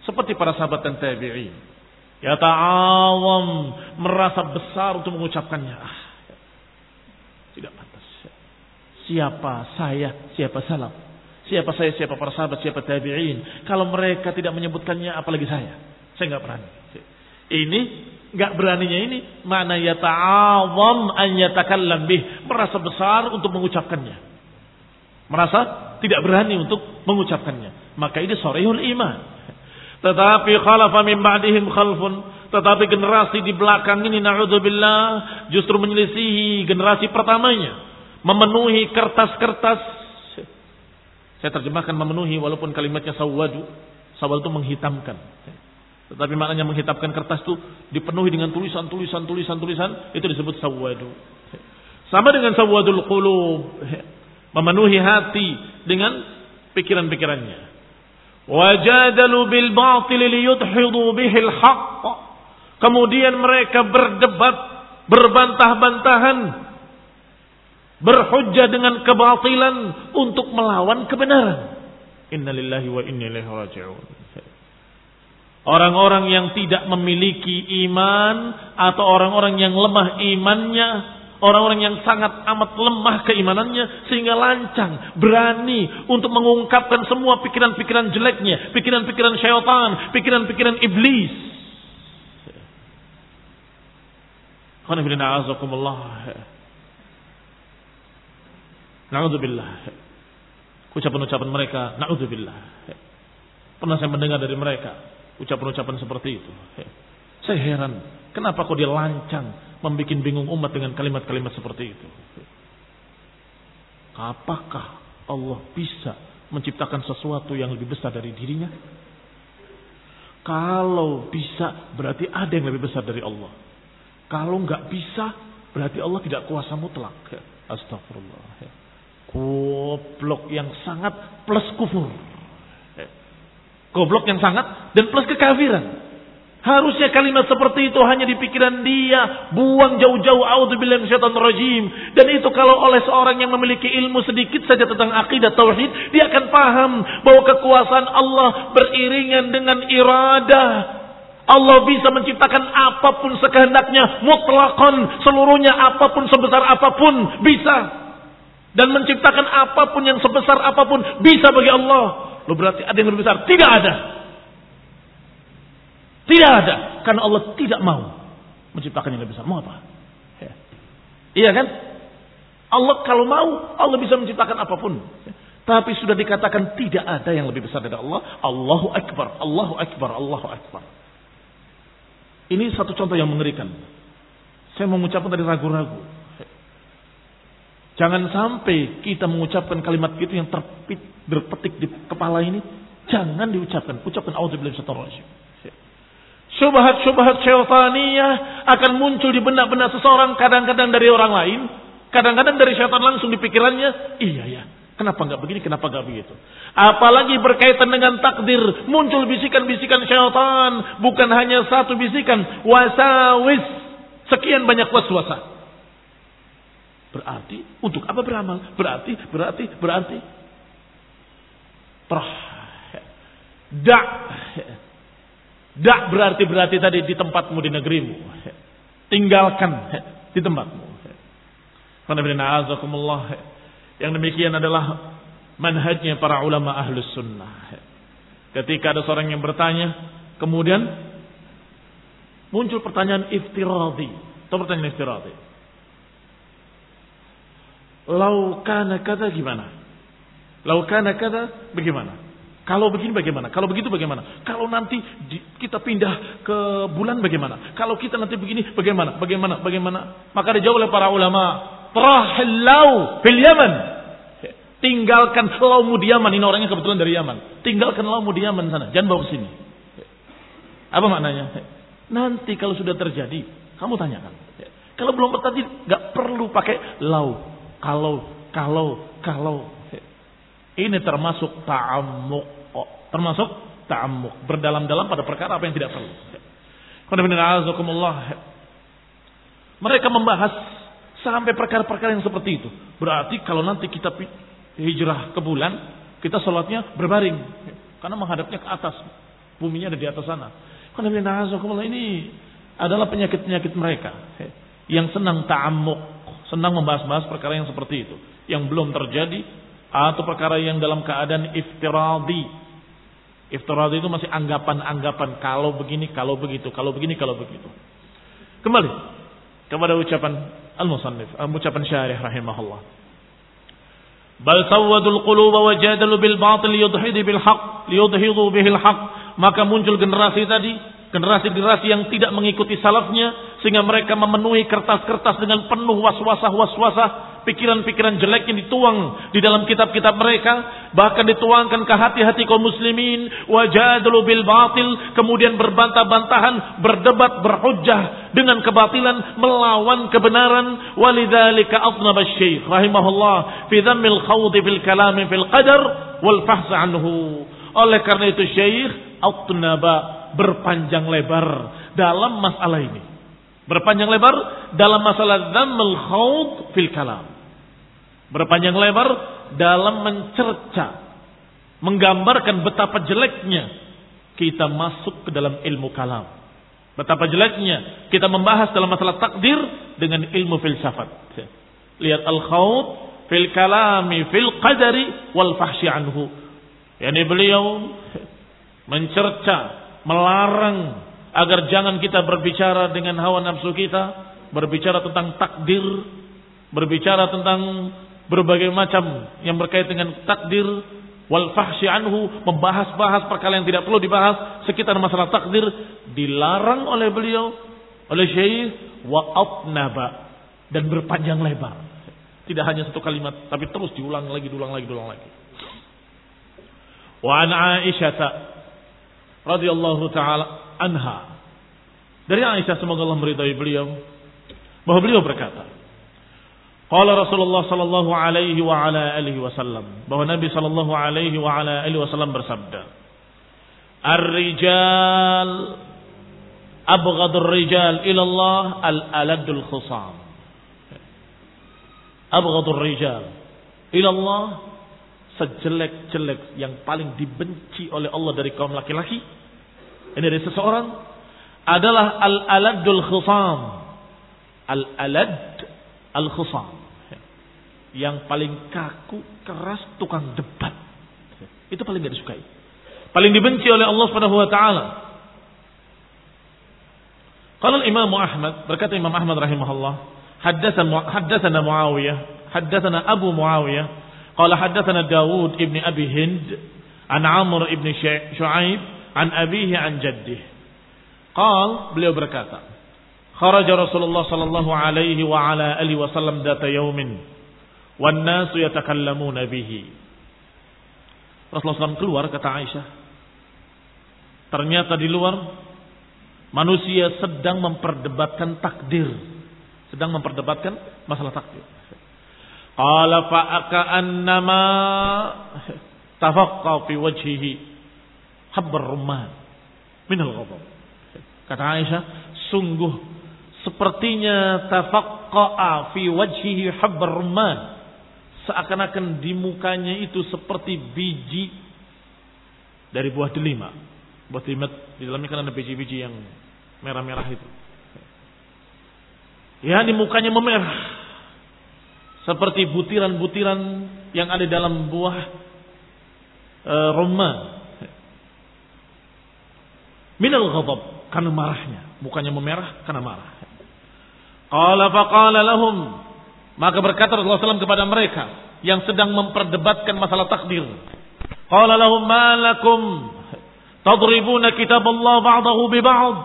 seperti para sahabat dan tabi'in. Ya ta'awam merasa besar untuk mengucapkannya. Ah, tidak pantas. Siapa saya, siapa salam. Siapa saya, siapa para sahabat, siapa tabi'in. Kalau mereka tidak menyebutkannya, apalagi saya. Saya nggak berani. Ini nggak beraninya ini mana ya ta'awam an yatakallam bih, merasa besar untuk mengucapkannya. Merasa tidak berani untuk mengucapkannya. Maka ini sorehul iman. Tetapi khalafa min ba'dihim khalfun. Tetapi generasi di belakang ini na'udzubillah justru menyelisihi generasi pertamanya. Memenuhi kertas-kertas. Saya terjemahkan memenuhi walaupun kalimatnya sawadu. Sawadu itu menghitamkan. Tetapi maknanya menghitamkan kertas itu dipenuhi dengan tulisan, tulisan, tulisan, tulisan. Itu disebut sawadu. Sama dengan sawadul qulub. Memenuhi hati dengan pikiran-pikirannya. Wajadalu bil batil liyudhidu bihil haqq. Kemudian mereka berdebat, berbantah-bantahan, berhujjah dengan kebatilan untuk melawan kebenaran. Innalillahi wa inna ilaihi raji'un. Orang-orang yang tidak memiliki iman atau orang-orang yang lemah imannya, orang-orang yang sangat amat lemah keimanannya sehingga lancang, berani untuk mengungkapkan semua pikiran-pikiran jeleknya, pikiran-pikiran syaitan, pikiran-pikiran iblis. Ucapan-ucapan mereka, na'udzubillah. Pernah saya mendengar dari mereka, ucapan-ucapan seperti itu. Saya heran, kenapa kok dia lancang membuat bingung umat dengan kalimat-kalimat seperti itu. Apakah Allah bisa menciptakan sesuatu yang lebih besar dari dirinya? Kalau bisa, berarti ada yang lebih besar dari Allah. Kalau nggak bisa, berarti Allah tidak kuasa mutlak. Astagfirullah. Goblok yang sangat plus kufur. Goblok yang sangat dan plus kekafiran. Harusnya kalimat seperti itu hanya di pikiran dia, buang jauh-jauh auzubillahi minasyaitonir rajim. Dan itu kalau oleh seorang yang memiliki ilmu sedikit saja tentang akidah tauhid, dia akan paham bahwa kekuasaan Allah beriringan dengan iradah. Allah bisa menciptakan apa pun sekehendaknya, mutlakon, seluruhnya apa pun sebesar apa pun bisa. Dan menciptakan apa pun yang sebesar apa pun bisa bagi Allah. Lo berarti ada yang lebih besar? Tidak ada. Tidak ada. Karena Allah tidak mau menciptakan yang lebih besar. Mau apa? Ya. Iya kan? Allah kalau mau, Allah bisa menciptakan apa pun. Tapi sudah dikatakan tidak ada yang lebih besar dari Allah. Allahu Akbar, Allahu Akbar, Allahu Akbar. Ini satu contoh yang mengerikan. Saya mengucapkan tadi ragu-ragu. Jangan sampai kita mengucapkan kalimat itu yang terpit, berpetik di kepala ini. Jangan diucapkan. Ucapkan auzubillahi rajim. Syubhat-syubhat syaitaniyah akan muncul di benak-benak seseorang kadang-kadang dari orang lain Kadang-kadang dari syaitan langsung di pikirannya, iya ya, kenapa nggak begini, kenapa nggak begitu. Apalagi berkaitan dengan takdir, muncul bisikan-bisikan syaitan, bukan hanya satu bisikan, wasawis, sekian banyak waswasa. Berarti untuk apa beramal? Berarti, berarti, berarti. Terah. Dak. Dak berarti berarti tadi di tempatmu di negerimu. Tinggalkan di tempatmu. Yang demikian adalah manhajnya para ulama ahlus sunnah. Ketika ada seorang yang bertanya, kemudian muncul pertanyaan iftiradi. Atau pertanyaan iftiradi. Lau kana kata gimana? Lau kana kata bagaimana? Kalau begini bagaimana? Kalau begitu bagaimana? Kalau nanti kita pindah ke bulan bagaimana? Kalau kita nanti begini bagaimana? Bagaimana? Bagaimana? Maka dijawab oleh para ulama, Trahlau fil Yaman. Tinggalkan laumu di Yaman. Ini orangnya kebetulan dari Yaman. Tinggalkan laumu di Yaman sana. Jangan bawa ke sini. Apa maknanya? Nanti kalau sudah terjadi, kamu tanyakan. Kalau belum terjadi, nggak perlu pakai lau. Kalau, kalau, kalau. Ini termasuk ta'amuk. Termasuk ta'amuk. Berdalam-dalam pada perkara apa yang tidak perlu. Mereka membahas Sampai perkara-perkara yang seperti itu. Berarti kalau nanti kita hijrah ke bulan, kita sholatnya berbaring. Karena menghadapnya ke atas. Buminya ada di atas sana. Ini adalah penyakit-penyakit mereka. Yang senang ta'amuk. Senang membahas-bahas perkara yang seperti itu. Yang belum terjadi. Atau perkara yang dalam keadaan iftiradi. Iftiradi itu masih anggapan-anggapan. Kalau begini, kalau begitu. Kalau begini, kalau begitu. Kembali kepada ucapan al-musannif, ucapan syarih rahimahullah. Bal sawwadul quluba wa jadalu bil batil yudhidu bil haqq liyudhidu bihil haqq. Maka muncul generasi tadi, generasi-generasi yang tidak mengikuti salafnya sehingga mereka memenuhi kertas-kertas dengan penuh waswasah-waswasah pikiran-pikiran jelek yang dituang di dalam kitab-kitab mereka, bahkan dituangkan ke hati-hati kaum muslimin, wajadlu bil batil, kemudian berbantah-bantahan, berdebat, berhujjah dengan kebatilan, melawan kebenaran, walidzalika atnaba syekh rahimahullah fi dhammil khawdi fil kalam fil qadar wal fahs anhu. Oleh karena itu syekh atnaba berpanjang lebar dalam masalah ini. Berpanjang lebar dalam masalah dhammil khawd fil kalam berpanjang lebar dalam mencerca, menggambarkan betapa jeleknya kita masuk ke dalam ilmu kalam. Betapa jeleknya kita membahas dalam masalah takdir dengan ilmu filsafat. Lihat al-khawd fil kalami fil qadari wal fahsyi anhu. Yani beliau mencerca, melarang agar jangan kita berbicara dengan hawa nafsu kita, berbicara tentang takdir, berbicara tentang berbagai macam yang berkait dengan takdir wal fahsy anhu membahas-bahas perkara yang tidak perlu dibahas sekitar masalah takdir dilarang oleh beliau oleh syekh wa atnaba dan berpanjang lebar. Tidak hanya satu kalimat tapi terus diulang lagi diulang lagi diulang lagi. Wa an Aisyah radhiyallahu taala anha. Dari Aisyah semoga Allah meridai beliau. Bahwa beliau berkata Qala Rasulullah sallallahu alaihi wa ala alihi wasallam bahwa Nabi sallallahu alaihi wa ala alihi wasallam bersabda Ar-rijal abghadur rijal ila Allah al-aladul khusam. Abghadur rijal ila Allah sejelek-jelek yang paling dibenci oleh Allah dari kaum laki-laki ini dari seseorang adalah al-aladul khusam al-alad al-khusam yang paling kaku, keras, tukang debat. Itu paling gak disukai. Paling dibenci oleh Allah Subhanahu wa taala. Kalau Imam Ahmad, berkata Imam Ahmad rahimahullah, haddatsana haddatsana Muawiyah, haddatsana Abu Muawiyah qala haddatsana Dawud ibn Abi Hind an Amr ibn Shu'aib an abihi an jaddih. Qal beliau berkata, kharaja Rasulullah sallallahu alaihi wa ala alihi wasallam data yaumin wan nasu yatakallamuna bihi. Rasulullah SAW keluar kata Aisyah. Ternyata di luar manusia sedang memperdebatkan takdir. Sedang memperdebatkan masalah takdir. Qala fa'aka'annama tafaqqa fi wajhihi habbar rumman minal ghadab. Kata Aisyah, sungguh sepertinya tafaqqa'a fi wajhihi habbar rumman. Seakan-akan di mukanya itu seperti biji dari buah delima. Buah delima di dalamnya kan ada biji-biji yang merah-merah itu. Ya, di mukanya memerah. Seperti butiran-butiran yang ada dalam buah e, rumman. Minal ghadab karena marahnya, mukanya memerah karena marah. Qala faqala lahum maka berkata Rasulullah SAW kepada mereka yang sedang memperdebatkan masalah takdir. Qala lahum ma lakum tadribuna kitab Allah ba'dahu bi ba'd.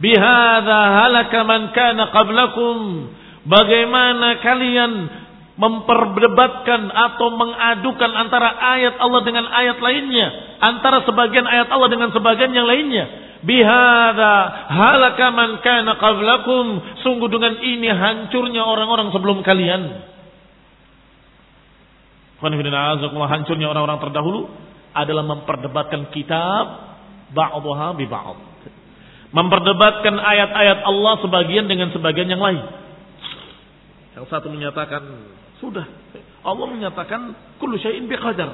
Bihadza halaka man kana qablakum. Bagaimana kalian memperdebatkan atau mengadukan antara ayat Allah dengan ayat lainnya, antara sebagian ayat Allah dengan sebagian yang lainnya. Bihada halaka man kana qablakum. Sungguh dengan ini hancurnya orang-orang sebelum kalian. Hancurnya orang-orang terdahulu adalah memperdebatkan kitab ba'daha bi. Memperdebatkan ayat-ayat Allah sebagian dengan sebagian yang lain. Yang satu menyatakan sudah. Allah menyatakan kullu syai'in biqadar.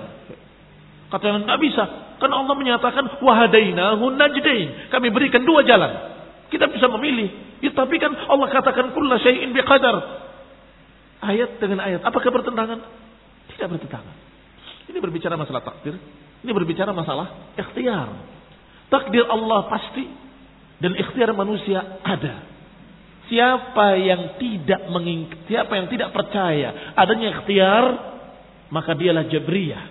Katakan enggak bisa. Karena Allah menyatakan wahadainahu najdain. Kami berikan dua jalan. Kita bisa memilih. Ya, tapi kan Allah katakan kullu syai'in biqadar. Ayat dengan ayat. Apakah bertentangan? Tidak bertentangan. Ini berbicara masalah takdir. Ini berbicara masalah ikhtiar. Takdir Allah pasti dan ikhtiar manusia ada. Siapa yang tidak menging, siapa yang tidak percaya adanya ikhtiar, maka dialah jabriyah.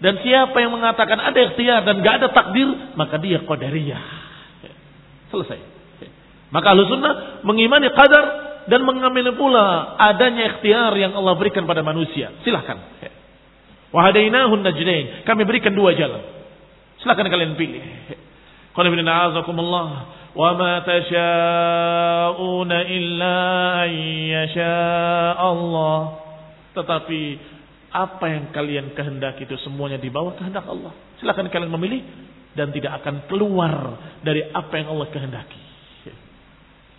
Dan siapa yang mengatakan ada ikhtiar dan gak ada takdir, maka dia qadariyah. Selesai. Maka ahlu sunnah mengimani qadar dan mengamini pula adanya ikhtiar yang Allah berikan pada manusia. Silahkan. Wahadainahun najdain. Kami berikan dua jalan. Silahkan kalian pilih. Qul وما تشاءون إلا أن يشاء الله tetapi apa yang kalian kehendaki itu semuanya di bawah kehendak Allah. Silakan kalian memilih dan tidak akan keluar dari apa yang Allah kehendaki.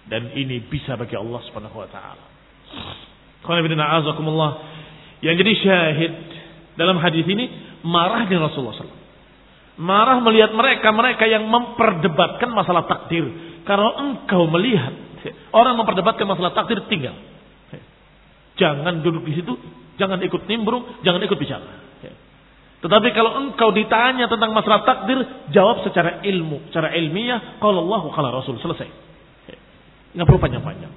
Dan ini bisa bagi Allah Subhanahu wa taala. Yang jadi syahid dalam hadis ini marahnya Rasulullah SAW Marah melihat mereka-mereka yang memperdebatkan masalah takdir. Kalau engkau melihat orang memperdebatkan masalah takdir, tinggal. Jangan duduk di situ, Jangan ikut nimbrung, jangan ikut bicara. Tetapi kalau engkau ditanya tentang masalah takdir, jawab secara ilmu, secara ilmiah, kalau Allah kalau Rasul selesai. Enggak perlu panjang-panjang.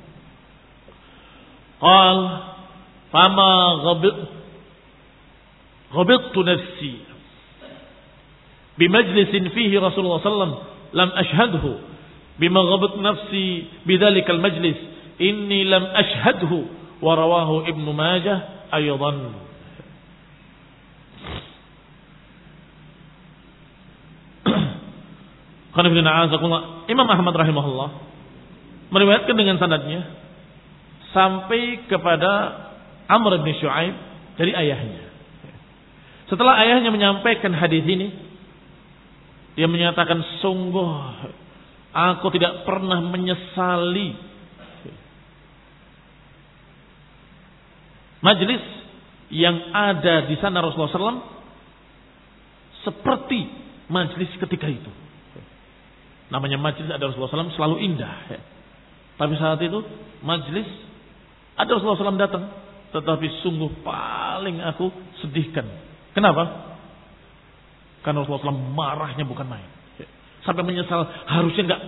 Qal fama ghabit ghabittu nafsi bimajlisin fihi Rasulullah sallam lam ashhadhu bima ghabit nafsi Bidalik al-majlis inni lam ashhadhu wa rawahu Ibnu Majah أيضا Imam Ahmad rahimahullah meriwayatkan dengan sanadnya sampai kepada Amr bin Shu'aib dari ayahnya. Setelah ayahnya menyampaikan hadis ini, dia menyatakan sungguh aku tidak pernah menyesali majlis yang ada di sana Rasulullah SAW seperti majlis ketika itu. Namanya majlis ada Rasulullah SAW selalu indah. Tapi saat itu majlis ada Rasulullah SAW datang. Tetapi sungguh paling aku sedihkan. Kenapa? Karena Rasulullah SAW marahnya bukan main. Sampai menyesal harusnya nggak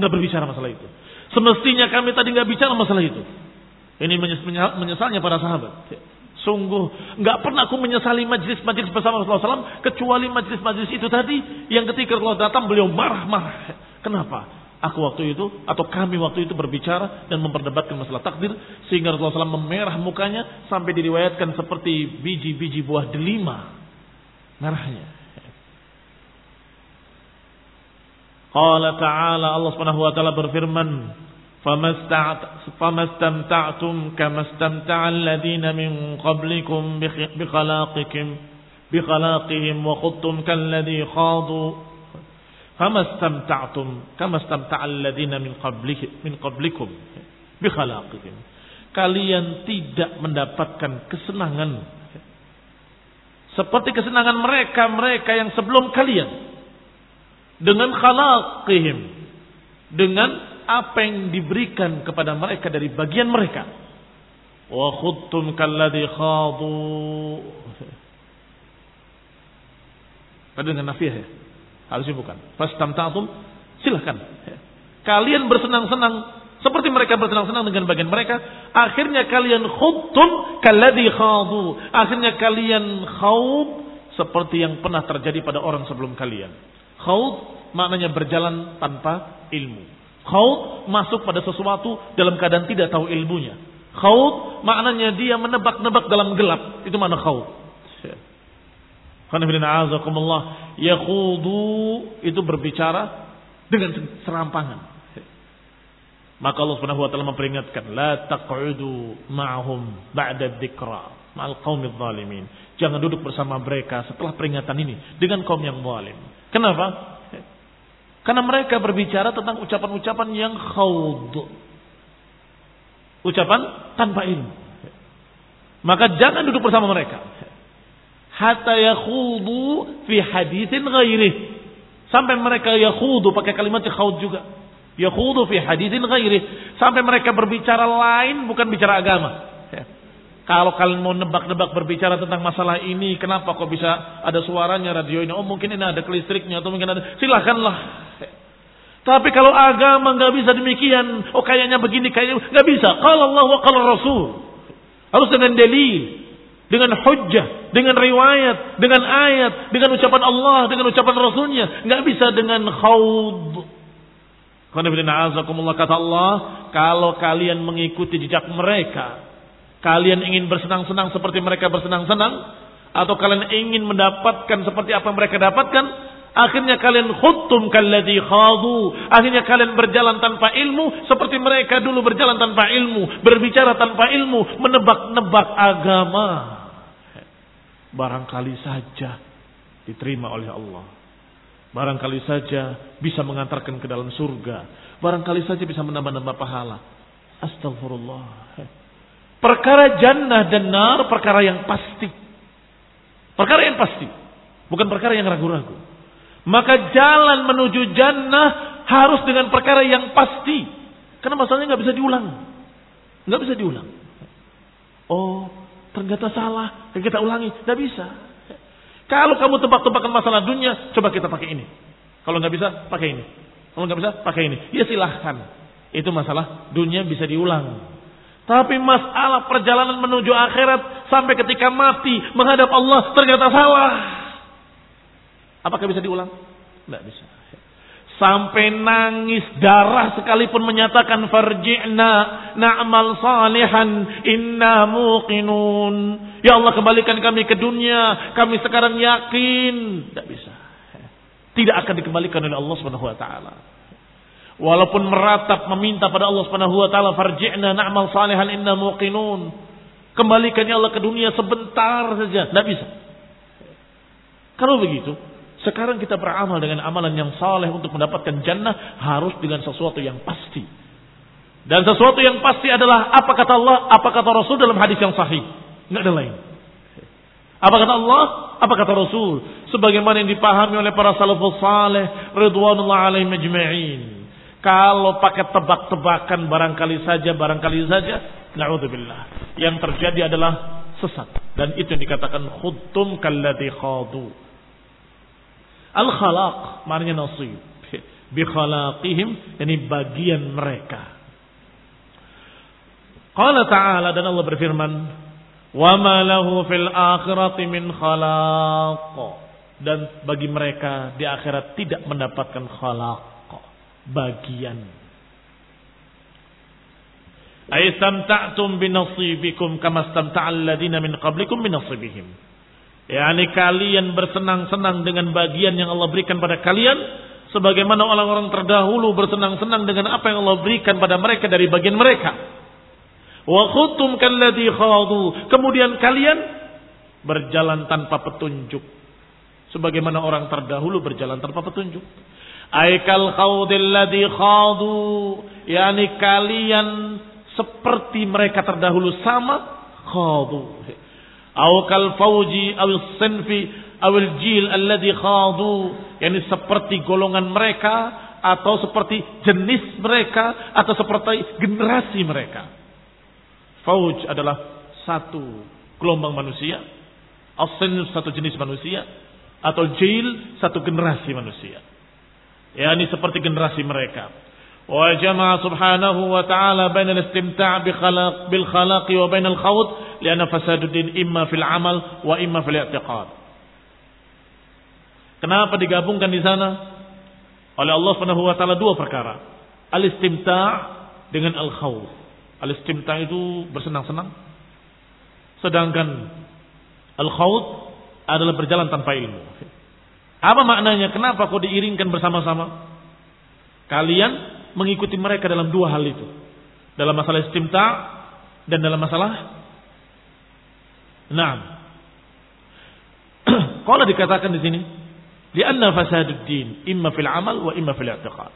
nggak berbicara masalah itu. Semestinya kami tadi nggak bicara masalah itu. Ini menyesalnya para sahabat. Sungguh nggak pernah aku menyesali majlis-majlis bersama Rasulullah SAW kecuali majlis-majlis itu tadi yang ketika Allah datang beliau marah-marah. Kenapa? Aku waktu itu atau kami waktu itu berbicara dan memperdebatkan masalah takdir sehingga Rasulullah SAW memerah mukanya sampai diriwayatkan seperti biji-biji buah delima merahnya. Qala ta'ala Allah Subhanahu wa taala berfirman فما استمتعتم كما استمتع الذين من قبلكم بخلاقكم بخلاقهم وخضتم كالذي خاضوا فما استمتعتم كما استمتع الذين من قبلكم من قبلكم بخلاقهم kalian tidak mendapatkan kesenangan seperti kesenangan mereka-mereka yang sebelum kalian dengan khalaqihim dengan apa yang diberikan kepada mereka dari bagian mereka. Wa khuttum kalladhi khadu. Ada dengan nafiah ya? Harusnya bukan. Fastamta'tum silahkan. Kalian bersenang-senang seperti mereka bersenang-senang dengan bagian mereka. Akhirnya kalian khuttum kalladhi khadu. Akhirnya kalian khawb seperti yang pernah terjadi pada orang sebelum kalian. Khawb maknanya berjalan tanpa ilmu. Khaut masuk pada sesuatu dalam keadaan tidak tahu ilmunya. Khaut maknanya dia menebak-nebak dalam gelap. Itu mana khaut. Qanifidina Yakhudu itu berbicara dengan serampangan. Maka Allah Subhanahu wa taala memperingatkan, la taq'udu ma'hum ba'da dzikra ma'al qaumidz zalimin. Jangan duduk bersama mereka setelah peringatan ini dengan kaum yang zalim. Kenapa? Karena mereka berbicara tentang ucapan-ucapan yang khawd. Ucapan tanpa ilmu. Maka jangan duduk bersama mereka. Hatta yakhudu fi hadithin ghairih. Sampai mereka yakhudu pakai kalimat khawd juga. Yakhudu fi hadithin ghairih. Sampai mereka berbicara lain bukan bicara agama. Kalau kalian mau nebak-nebak berbicara tentang masalah ini, kenapa kok bisa ada suaranya radio ini? Oh mungkin ini ada kelistriknya atau mungkin ada. Silahkanlah tapi kalau agama nggak bisa demikian, oh kayaknya begini, kayaknya nggak bisa. Kalau Allah wa kalau Rasul harus dengan dalil, dengan hujjah, dengan riwayat, dengan ayat, dengan ucapan Allah, dengan ucapan Rasulnya. Nggak bisa dengan khawd. kata Allah, kalau kalian mengikuti jejak mereka, kalian ingin bersenang-senang seperti mereka bersenang-senang, atau kalian ingin mendapatkan seperti apa mereka dapatkan, Akhirnya kalian khuttum kalladhi khadu. Akhirnya kalian berjalan tanpa ilmu seperti mereka dulu berjalan tanpa ilmu, berbicara tanpa ilmu, menebak-nebak agama. Barangkali saja diterima oleh Allah. Barangkali saja bisa mengantarkan ke dalam surga. Barangkali saja bisa menambah-nambah pahala. Astagfirullah. Perkara jannah dan nar perkara yang pasti. Perkara yang pasti. Bukan perkara yang ragu-ragu. Maka jalan menuju jannah harus dengan perkara yang pasti. Karena masalahnya nggak bisa diulang. Nggak bisa diulang. Oh, ternyata salah. Kita ulangi. Nggak bisa. Kalau kamu tebak-tebakan masalah dunia, coba kita pakai ini. Kalau nggak bisa, pakai ini. Kalau nggak bisa, pakai ini. Ya silahkan. Itu masalah dunia bisa diulang. Tapi masalah perjalanan menuju akhirat sampai ketika mati menghadap Allah ternyata salah. Apakah bisa diulang? Tidak bisa. Sampai nangis darah sekalipun menyatakan farji'na na'mal salihan inna muqinun. Ya Allah kembalikan kami ke dunia. Kami sekarang yakin. Tidak bisa. Tidak akan dikembalikan oleh Allah taala. Walaupun meratap meminta pada Allah Subhanahu wa taala farji'na na'mal salihan inna muqinun. Kembalikan ya Allah ke dunia sebentar saja. Tidak bisa. Kalau begitu, sekarang kita beramal dengan amalan yang saleh untuk mendapatkan jannah harus dengan sesuatu yang pasti. Dan sesuatu yang pasti adalah apa kata Allah, apa kata Rasul dalam hadis yang sahih. Enggak ada lain. Apa kata Allah, apa kata Rasul. Sebagaimana yang dipahami oleh para salafus saleh. Ridwanullah alaihim majma'in. Kalau pakai tebak-tebakan barangkali saja, barangkali saja. Na'udzubillah. Yang terjadi adalah sesat. Dan itu yang dikatakan khuttum kalladhi khadu Al-khalaq maknanya nasib. Bi khalaqihim ini bagian mereka. Qala ta'ala dan Allah berfirman, "Wa ma lahu fil akhirati min khalaq." Dan bagi mereka di akhirat tidak mendapatkan khalaq, bagian. Ay samta'tum binasibikum kama stamta'al min qablikum binasibihim. Yani kalian bersenang-senang dengan bagian yang Allah berikan pada kalian sebagaimana orang-orang terdahulu bersenang-senang dengan apa yang Allah berikan pada mereka dari bagian mereka. Wa khuttum kalladhi khadu. Kemudian kalian berjalan tanpa petunjuk. Sebagaimana orang terdahulu berjalan tanpa petunjuk. Aikal khawdil ladhi khadu. Yani kalian seperti mereka terdahulu sama khadu. Awkal fauji awil sinfi awil jil alladhi khadu. Yani seperti golongan mereka atau seperti jenis mereka atau seperti generasi mereka. Fauj adalah satu gelombang manusia. Asin satu jenis manusia. Atau jail satu generasi manusia. Ya ini seperti generasi mereka. Wa jama'a subhanahu wa ta'ala bain al-istimta' bil khalaqi wa bain al-khawt lianna fasaduddin imma fil amal wa imma fil i'tiqad. Kenapa digabungkan di sana? Oleh Allah Subhanahu wa taala dua perkara. Al-istimta' dengan al-khawf. Al-istimta itu bersenang-senang. Sedangkan al-khawd adalah berjalan tanpa ilmu. Apa maknanya? Kenapa kau diiringkan bersama-sama? Kalian mengikuti mereka dalam dua hal itu. Dalam masalah istimta dan dalam masalah Nah. Kalau dikatakan di sini, lianna fasaduddin imma fil amal wa imma fil i'tiqad.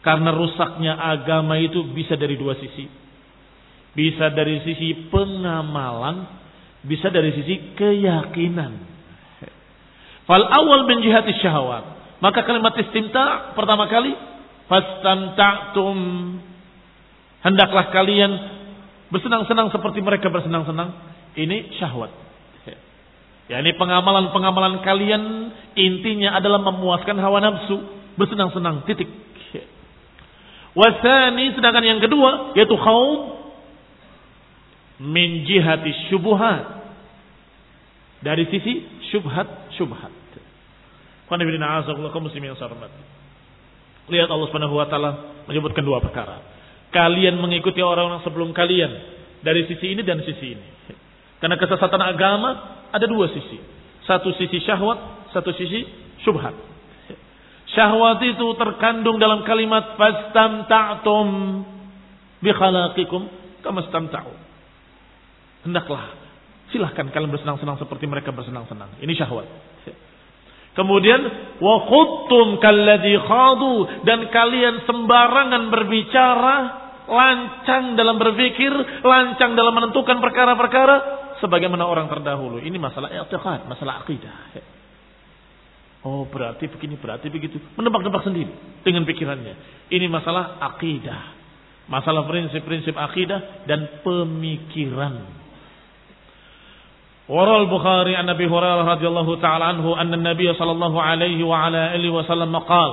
Karena rusaknya agama itu bisa dari dua sisi bisa dari sisi pengamalan, bisa dari sisi keyakinan. Fal awal bin jihati syahwat. Maka kalimat istimta pertama kali fastamta'tum hendaklah kalian bersenang-senang seperti mereka bersenang-senang. Ini syahwat. Ya ini pengamalan-pengamalan kalian intinya adalah memuaskan hawa nafsu, bersenang-senang, titik. Wasani sedangkan yang kedua yaitu khaum min jihati syubuhat dari sisi syubhat syubhat. Lihat Allah Subhanahu wa taala menyebutkan dua perkara. Kalian mengikuti orang-orang sebelum kalian dari sisi ini dan sisi ini. Karena kesesatan agama ada dua sisi. Satu sisi syahwat, satu sisi syubhat. Syahwat itu terkandung dalam kalimat fastamta'tum bi khalaqikum kama istamta'u. Hendaklah silahkan kalian bersenang-senang seperti mereka bersenang-senang. Ini syahwat. Kemudian wa khuttum kalladzi khadu dan kalian sembarangan berbicara, lancang dalam berpikir, lancang dalam menentukan perkara-perkara sebagaimana orang terdahulu. Ini masalah i'tiqad, masalah akidah. Oh berarti begini, berarti begitu. Menebak-nebak sendiri dengan pikirannya. Ini masalah akidah. Masalah prinsip-prinsip akidah dan pemikiran. وروى البخاري عن ابي هريره رضي الله تعالى عنه ان النبي صلى الله عليه وعلى اله وسلم قال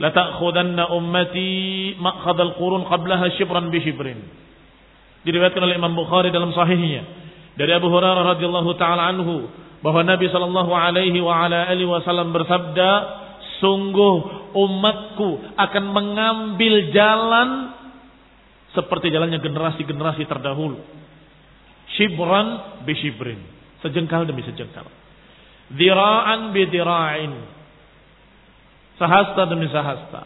لتأخذن أمتي مأخذ القرون قبلها شبرا بشبر diriwayatkan oleh Imam Bukhari dalam sahihnya dari Abu Hurairah radhiyallahu taala anhu bahwa Nabi sallallahu alaihi wa ala alihi wasallam bersabda sungguh umatku akan mengambil jalan seperti jalannya generasi-generasi terdahulu Shibran shibrin, Sejengkal demi sejengkal. Dira'an dira'in, Sahasta demi sahasta.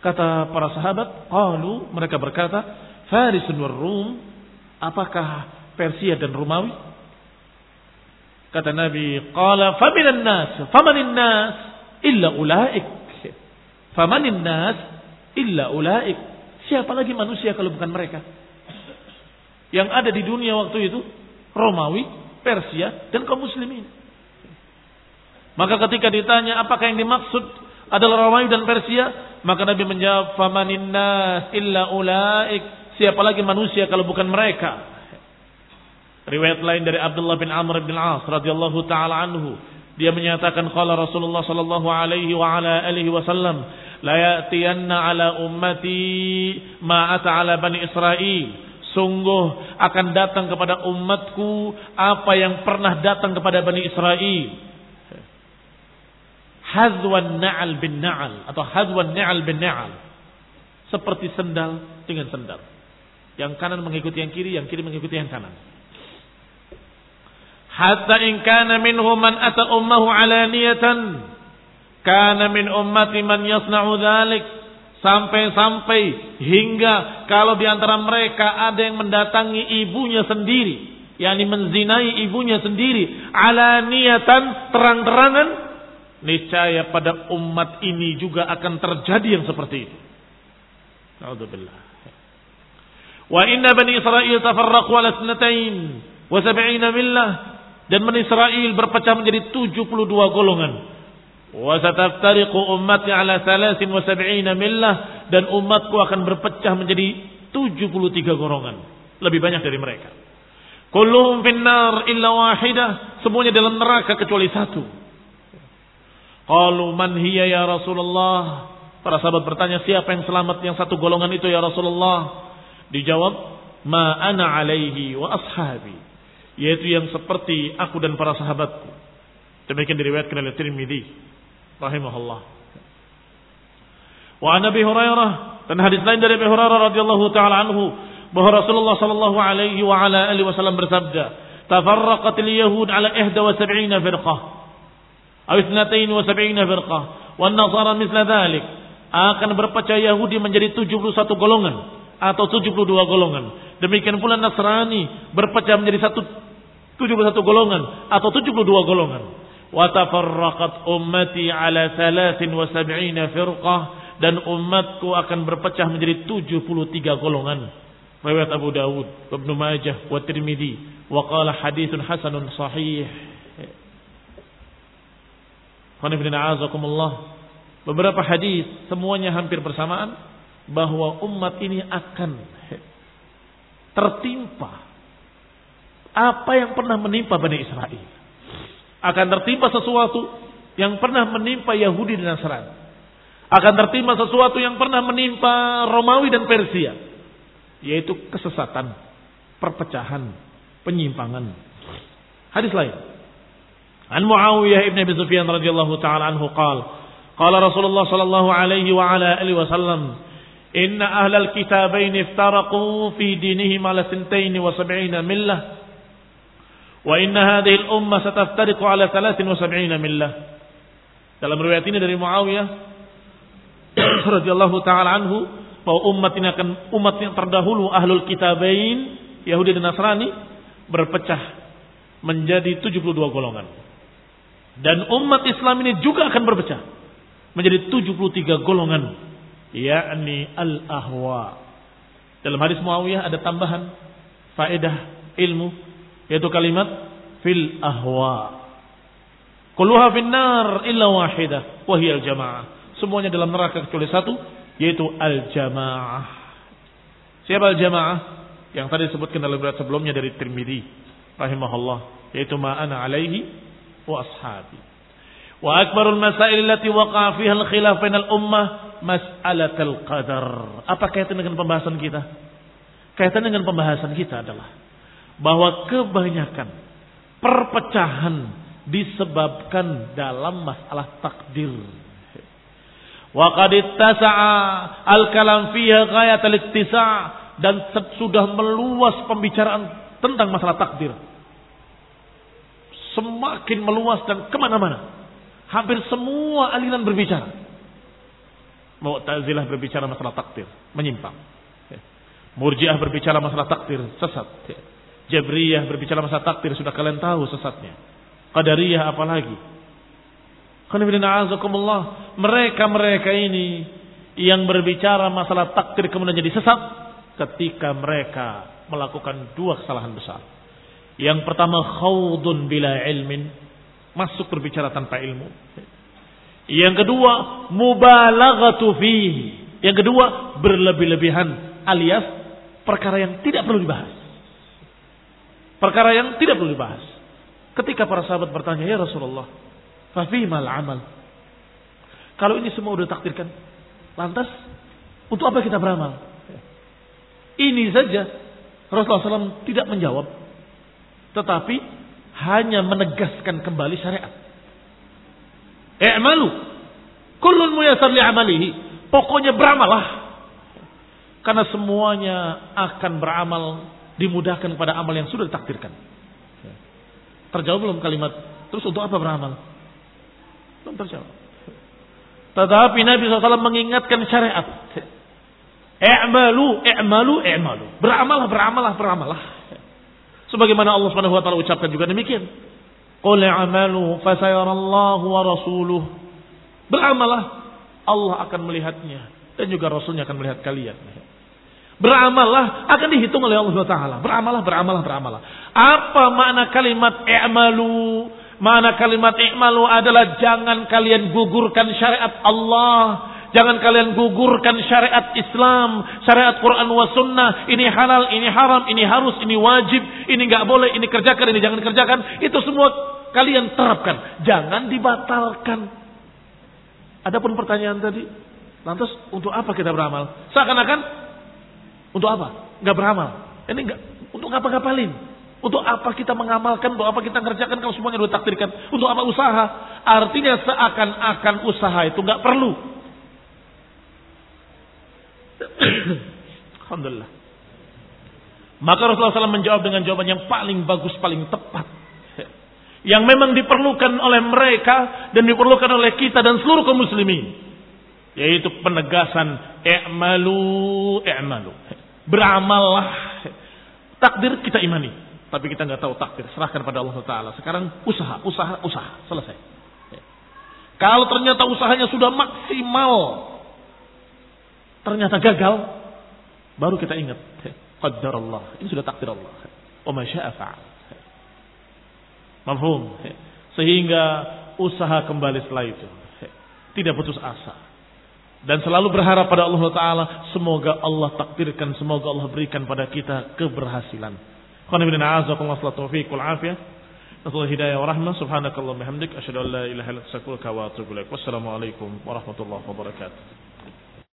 Kata para sahabat, qalu mereka berkata, Farisun war Rum, apakah Persia dan Romawi? Kata Nabi, qala faminan nas, famanin nas illa ulaik. Famanin nas illa ulaik. Siapa lagi manusia kalau bukan mereka? Yang ada di dunia waktu itu Romawi, Persia, dan kaum muslimin. Maka ketika ditanya apakah yang dimaksud adalah Romawi dan Persia, maka Nabi menjawab, "Famanin nas illa ulaik." Siapa lagi manusia kalau bukan mereka? Riwayat lain dari Abdullah bin Amr bin As radhiyallahu taala anhu, dia menyatakan qala Rasulullah sallallahu alaihi wa ala alihi wasallam, la ya'tiyanna ala ummati ma ala bani Israel sungguh akan datang kepada umatku apa yang pernah datang kepada Bani Israel. Hadwan na'al bin na'al atau hadwan na'al bin na'al. Seperti sendal dengan sendal. Yang kanan mengikuti yang kiri, yang kiri mengikuti yang kanan. Hatta in kana minhum man ata ummahu alaniyatan kana min ummati man yasna'u dhalik sampai-sampai hingga kalau di antara mereka ada yang mendatangi ibunya sendiri yakni menzinai ibunya sendiri alaniyatan terang-terangan niscaya pada umat ini juga akan terjadi yang seperti itu. Alhamdulillah. Wa inna bani Israel tafarraqu ala sanatain wa sab'ina millah dan Bani Israel berpecah menjadi 72 golongan. Wa sataftariqu ummati ala 73 millah dan umatku akan berpecah menjadi 73 golongan. Lebih banyak dari mereka. Kulluhum finnar illa wahidah, semuanya dalam neraka kecuali satu. Qalu man hiya ya Rasulullah? Para sahabat bertanya, siapa yang selamat yang satu golongan itu ya Rasulullah? Dijawab, ma ana alaihi wa ashabi yaitu yang seperti aku dan para sahabatku. Demikian diriwayatkan oleh Tirmidzi rahimahullah. Wa an Abi Hurairah dan hadis lain dari Abi Hurairah radhiyallahu taala anhu bahwa Rasulullah sallallahu alaihi wa ala alihi wasallam bersabda, "Tafarraqatil yahud ala 71 firqah." Aw 72 firqah, wan nasara misla dhalik. Akan berpecah Yahudi menjadi 71 golongan atau 72 golongan. Demikian pula Nasrani berpecah menjadi satu 71 golongan atau 72 golongan. Wa tafarraqat ummati ala 73 firqah dan umatku akan berpecah menjadi 73 golongan. Riwayat Abu Dawud, Ibnu Majah, wa Tirmidzi wa qala haditsun hasanun sahih. Beberapa hadis semuanya hampir bersamaan bahwa umat ini akan tertimpa apa yang pernah menimpa Bani Israel. Akan tertimpa sesuatu yang pernah menimpa Yahudi dan Nasrani. Akan tertimpa sesuatu yang pernah menimpa Romawi dan Persia. Yaitu kesesatan, perpecahan, penyimpangan. Hadis lain. An Muawiyah ibn Abi Sufyan radhiyallahu taala anhu qala qala Rasulullah sallallahu alaihi wa ala alihi wasallam inna ahlal kitabain iftaraqu fi dinihim ala 72 millah Wa inna hadhihi al-umma sataftariqu ala 73 millah. Dalam riwayat ini dari Muawiyah radhiyallahu taala anhu bahwa umat ini akan umat yang terdahulu ahlul kitabain Yahudi dan Nasrani berpecah menjadi 72 golongan. Dan umat Islam ini juga akan berpecah menjadi 73 golongan yakni al-ahwa. Dalam hadis Muawiyah ada tambahan faedah ilmu yaitu kalimat fil ahwa. Kulluha finnar illa wahidah wa hiya al-jamaah. Semuanya dalam neraka kecuali satu yaitu al-jamaah. Siapa al-jamaah? Yang tadi disebutkan dalam berat sebelumnya dari Tirmidzi rahimahullah yaitu ma'ana alaihi wa ashabi. Wa akbarul masail allati waqa'a fiha al-khilaf bainal ummah mas'alatul qadar. Apa kaitan dengan pembahasan kita? Kaitan dengan pembahasan kita adalah bahwa kebanyakan perpecahan disebabkan dalam masalah takdir. Wa qad al-kalam fiha ghayat dan sudah meluas pembicaraan tentang masalah takdir. Semakin meluas dan ke mana-mana. Hampir semua aliran berbicara. Mu'tazilah berbicara masalah takdir, menyimpang. Murjiah berbicara masalah takdir, sesat. Jabriyah berbicara masa takdir sudah kalian tahu sesatnya. Qadariyah apalagi. Mereka-mereka ini yang berbicara masalah takdir kemudian jadi sesat ketika mereka melakukan dua kesalahan besar. Yang pertama khawdun bila ilmin, masuk berbicara tanpa ilmu. Yang kedua mubalaghatu fihi. Yang kedua berlebih-lebihan alias perkara yang tidak perlu dibahas. Perkara yang tidak perlu dibahas. Ketika para sahabat bertanya, "Ya Rasulullah, fafimal amal?" Kalau ini semua sudah takdirkan, Lantas untuk apa kita beramal? Ini saja Rasulullah SAW tidak menjawab. Tetapi hanya menegaskan kembali syariat. I'malu. Kullun muyasar li'amalihi. Pokoknya beramalah. Karena semuanya akan beramal dimudahkan pada amal yang sudah ditakdirkan. Terjawab belum kalimat? Terus untuk apa beramal? Belum terjawab. Tetapi Nabi SAW mengingatkan syariat. I'malu, i'malu, i'malu. Beramalah, beramalah, beramalah. Sebagaimana Allah Subhanahu wa taala ucapkan juga demikian. Qul i'malu fasayarallahu wa rasuluh. Beramalah, Allah akan melihatnya dan juga Rasulnya akan melihat kalian. Beramallah akan dihitung oleh Allah Taala. Beramalah, beramalah, beramalah. Apa makna kalimat i'malu? Makna kalimat i'malu adalah jangan kalian gugurkan syariat Allah. Jangan kalian gugurkan syariat Islam, syariat Quran wa sunnah. Ini halal, ini haram, ini harus, ini wajib, ini nggak boleh, ini kerjakan, ini jangan kerjakan. Itu semua kalian terapkan. Jangan dibatalkan. Adapun pertanyaan tadi, lantas untuk apa kita beramal? Seakan-akan untuk apa? Gak beramal. Ini gak, untuk apa ngapalin? Untuk apa kita mengamalkan? Untuk apa kita kerjakan kalau semuanya sudah takdirkan? Untuk apa usaha? Artinya seakan-akan usaha itu gak perlu. Alhamdulillah. Maka Rasulullah SAW menjawab dengan jawaban yang paling bagus, paling tepat. Yang memang diperlukan oleh mereka dan diperlukan oleh kita dan seluruh kaum muslimin. Yaitu penegasan i'malu i'malu. Beramallah. Takdir kita imani. Tapi kita nggak tahu takdir. Serahkan pada Allah Taala. Sekarang usaha, usaha, usaha. Selesai. Kalau ternyata usahanya sudah maksimal, ternyata gagal, baru kita ingat. Qaddar Allah. Ini sudah takdir Allah. Wa ma sya'a fa'al. Mafhum. Sehingga usaha kembali setelah itu. Tidak putus asa. Dan selalu berharap pada Allah Ta'ala. Semoga Allah takdirkan. Semoga Allah berikan pada kita keberhasilan. Wassalamualaikum warahmatullahi wabarakatuh.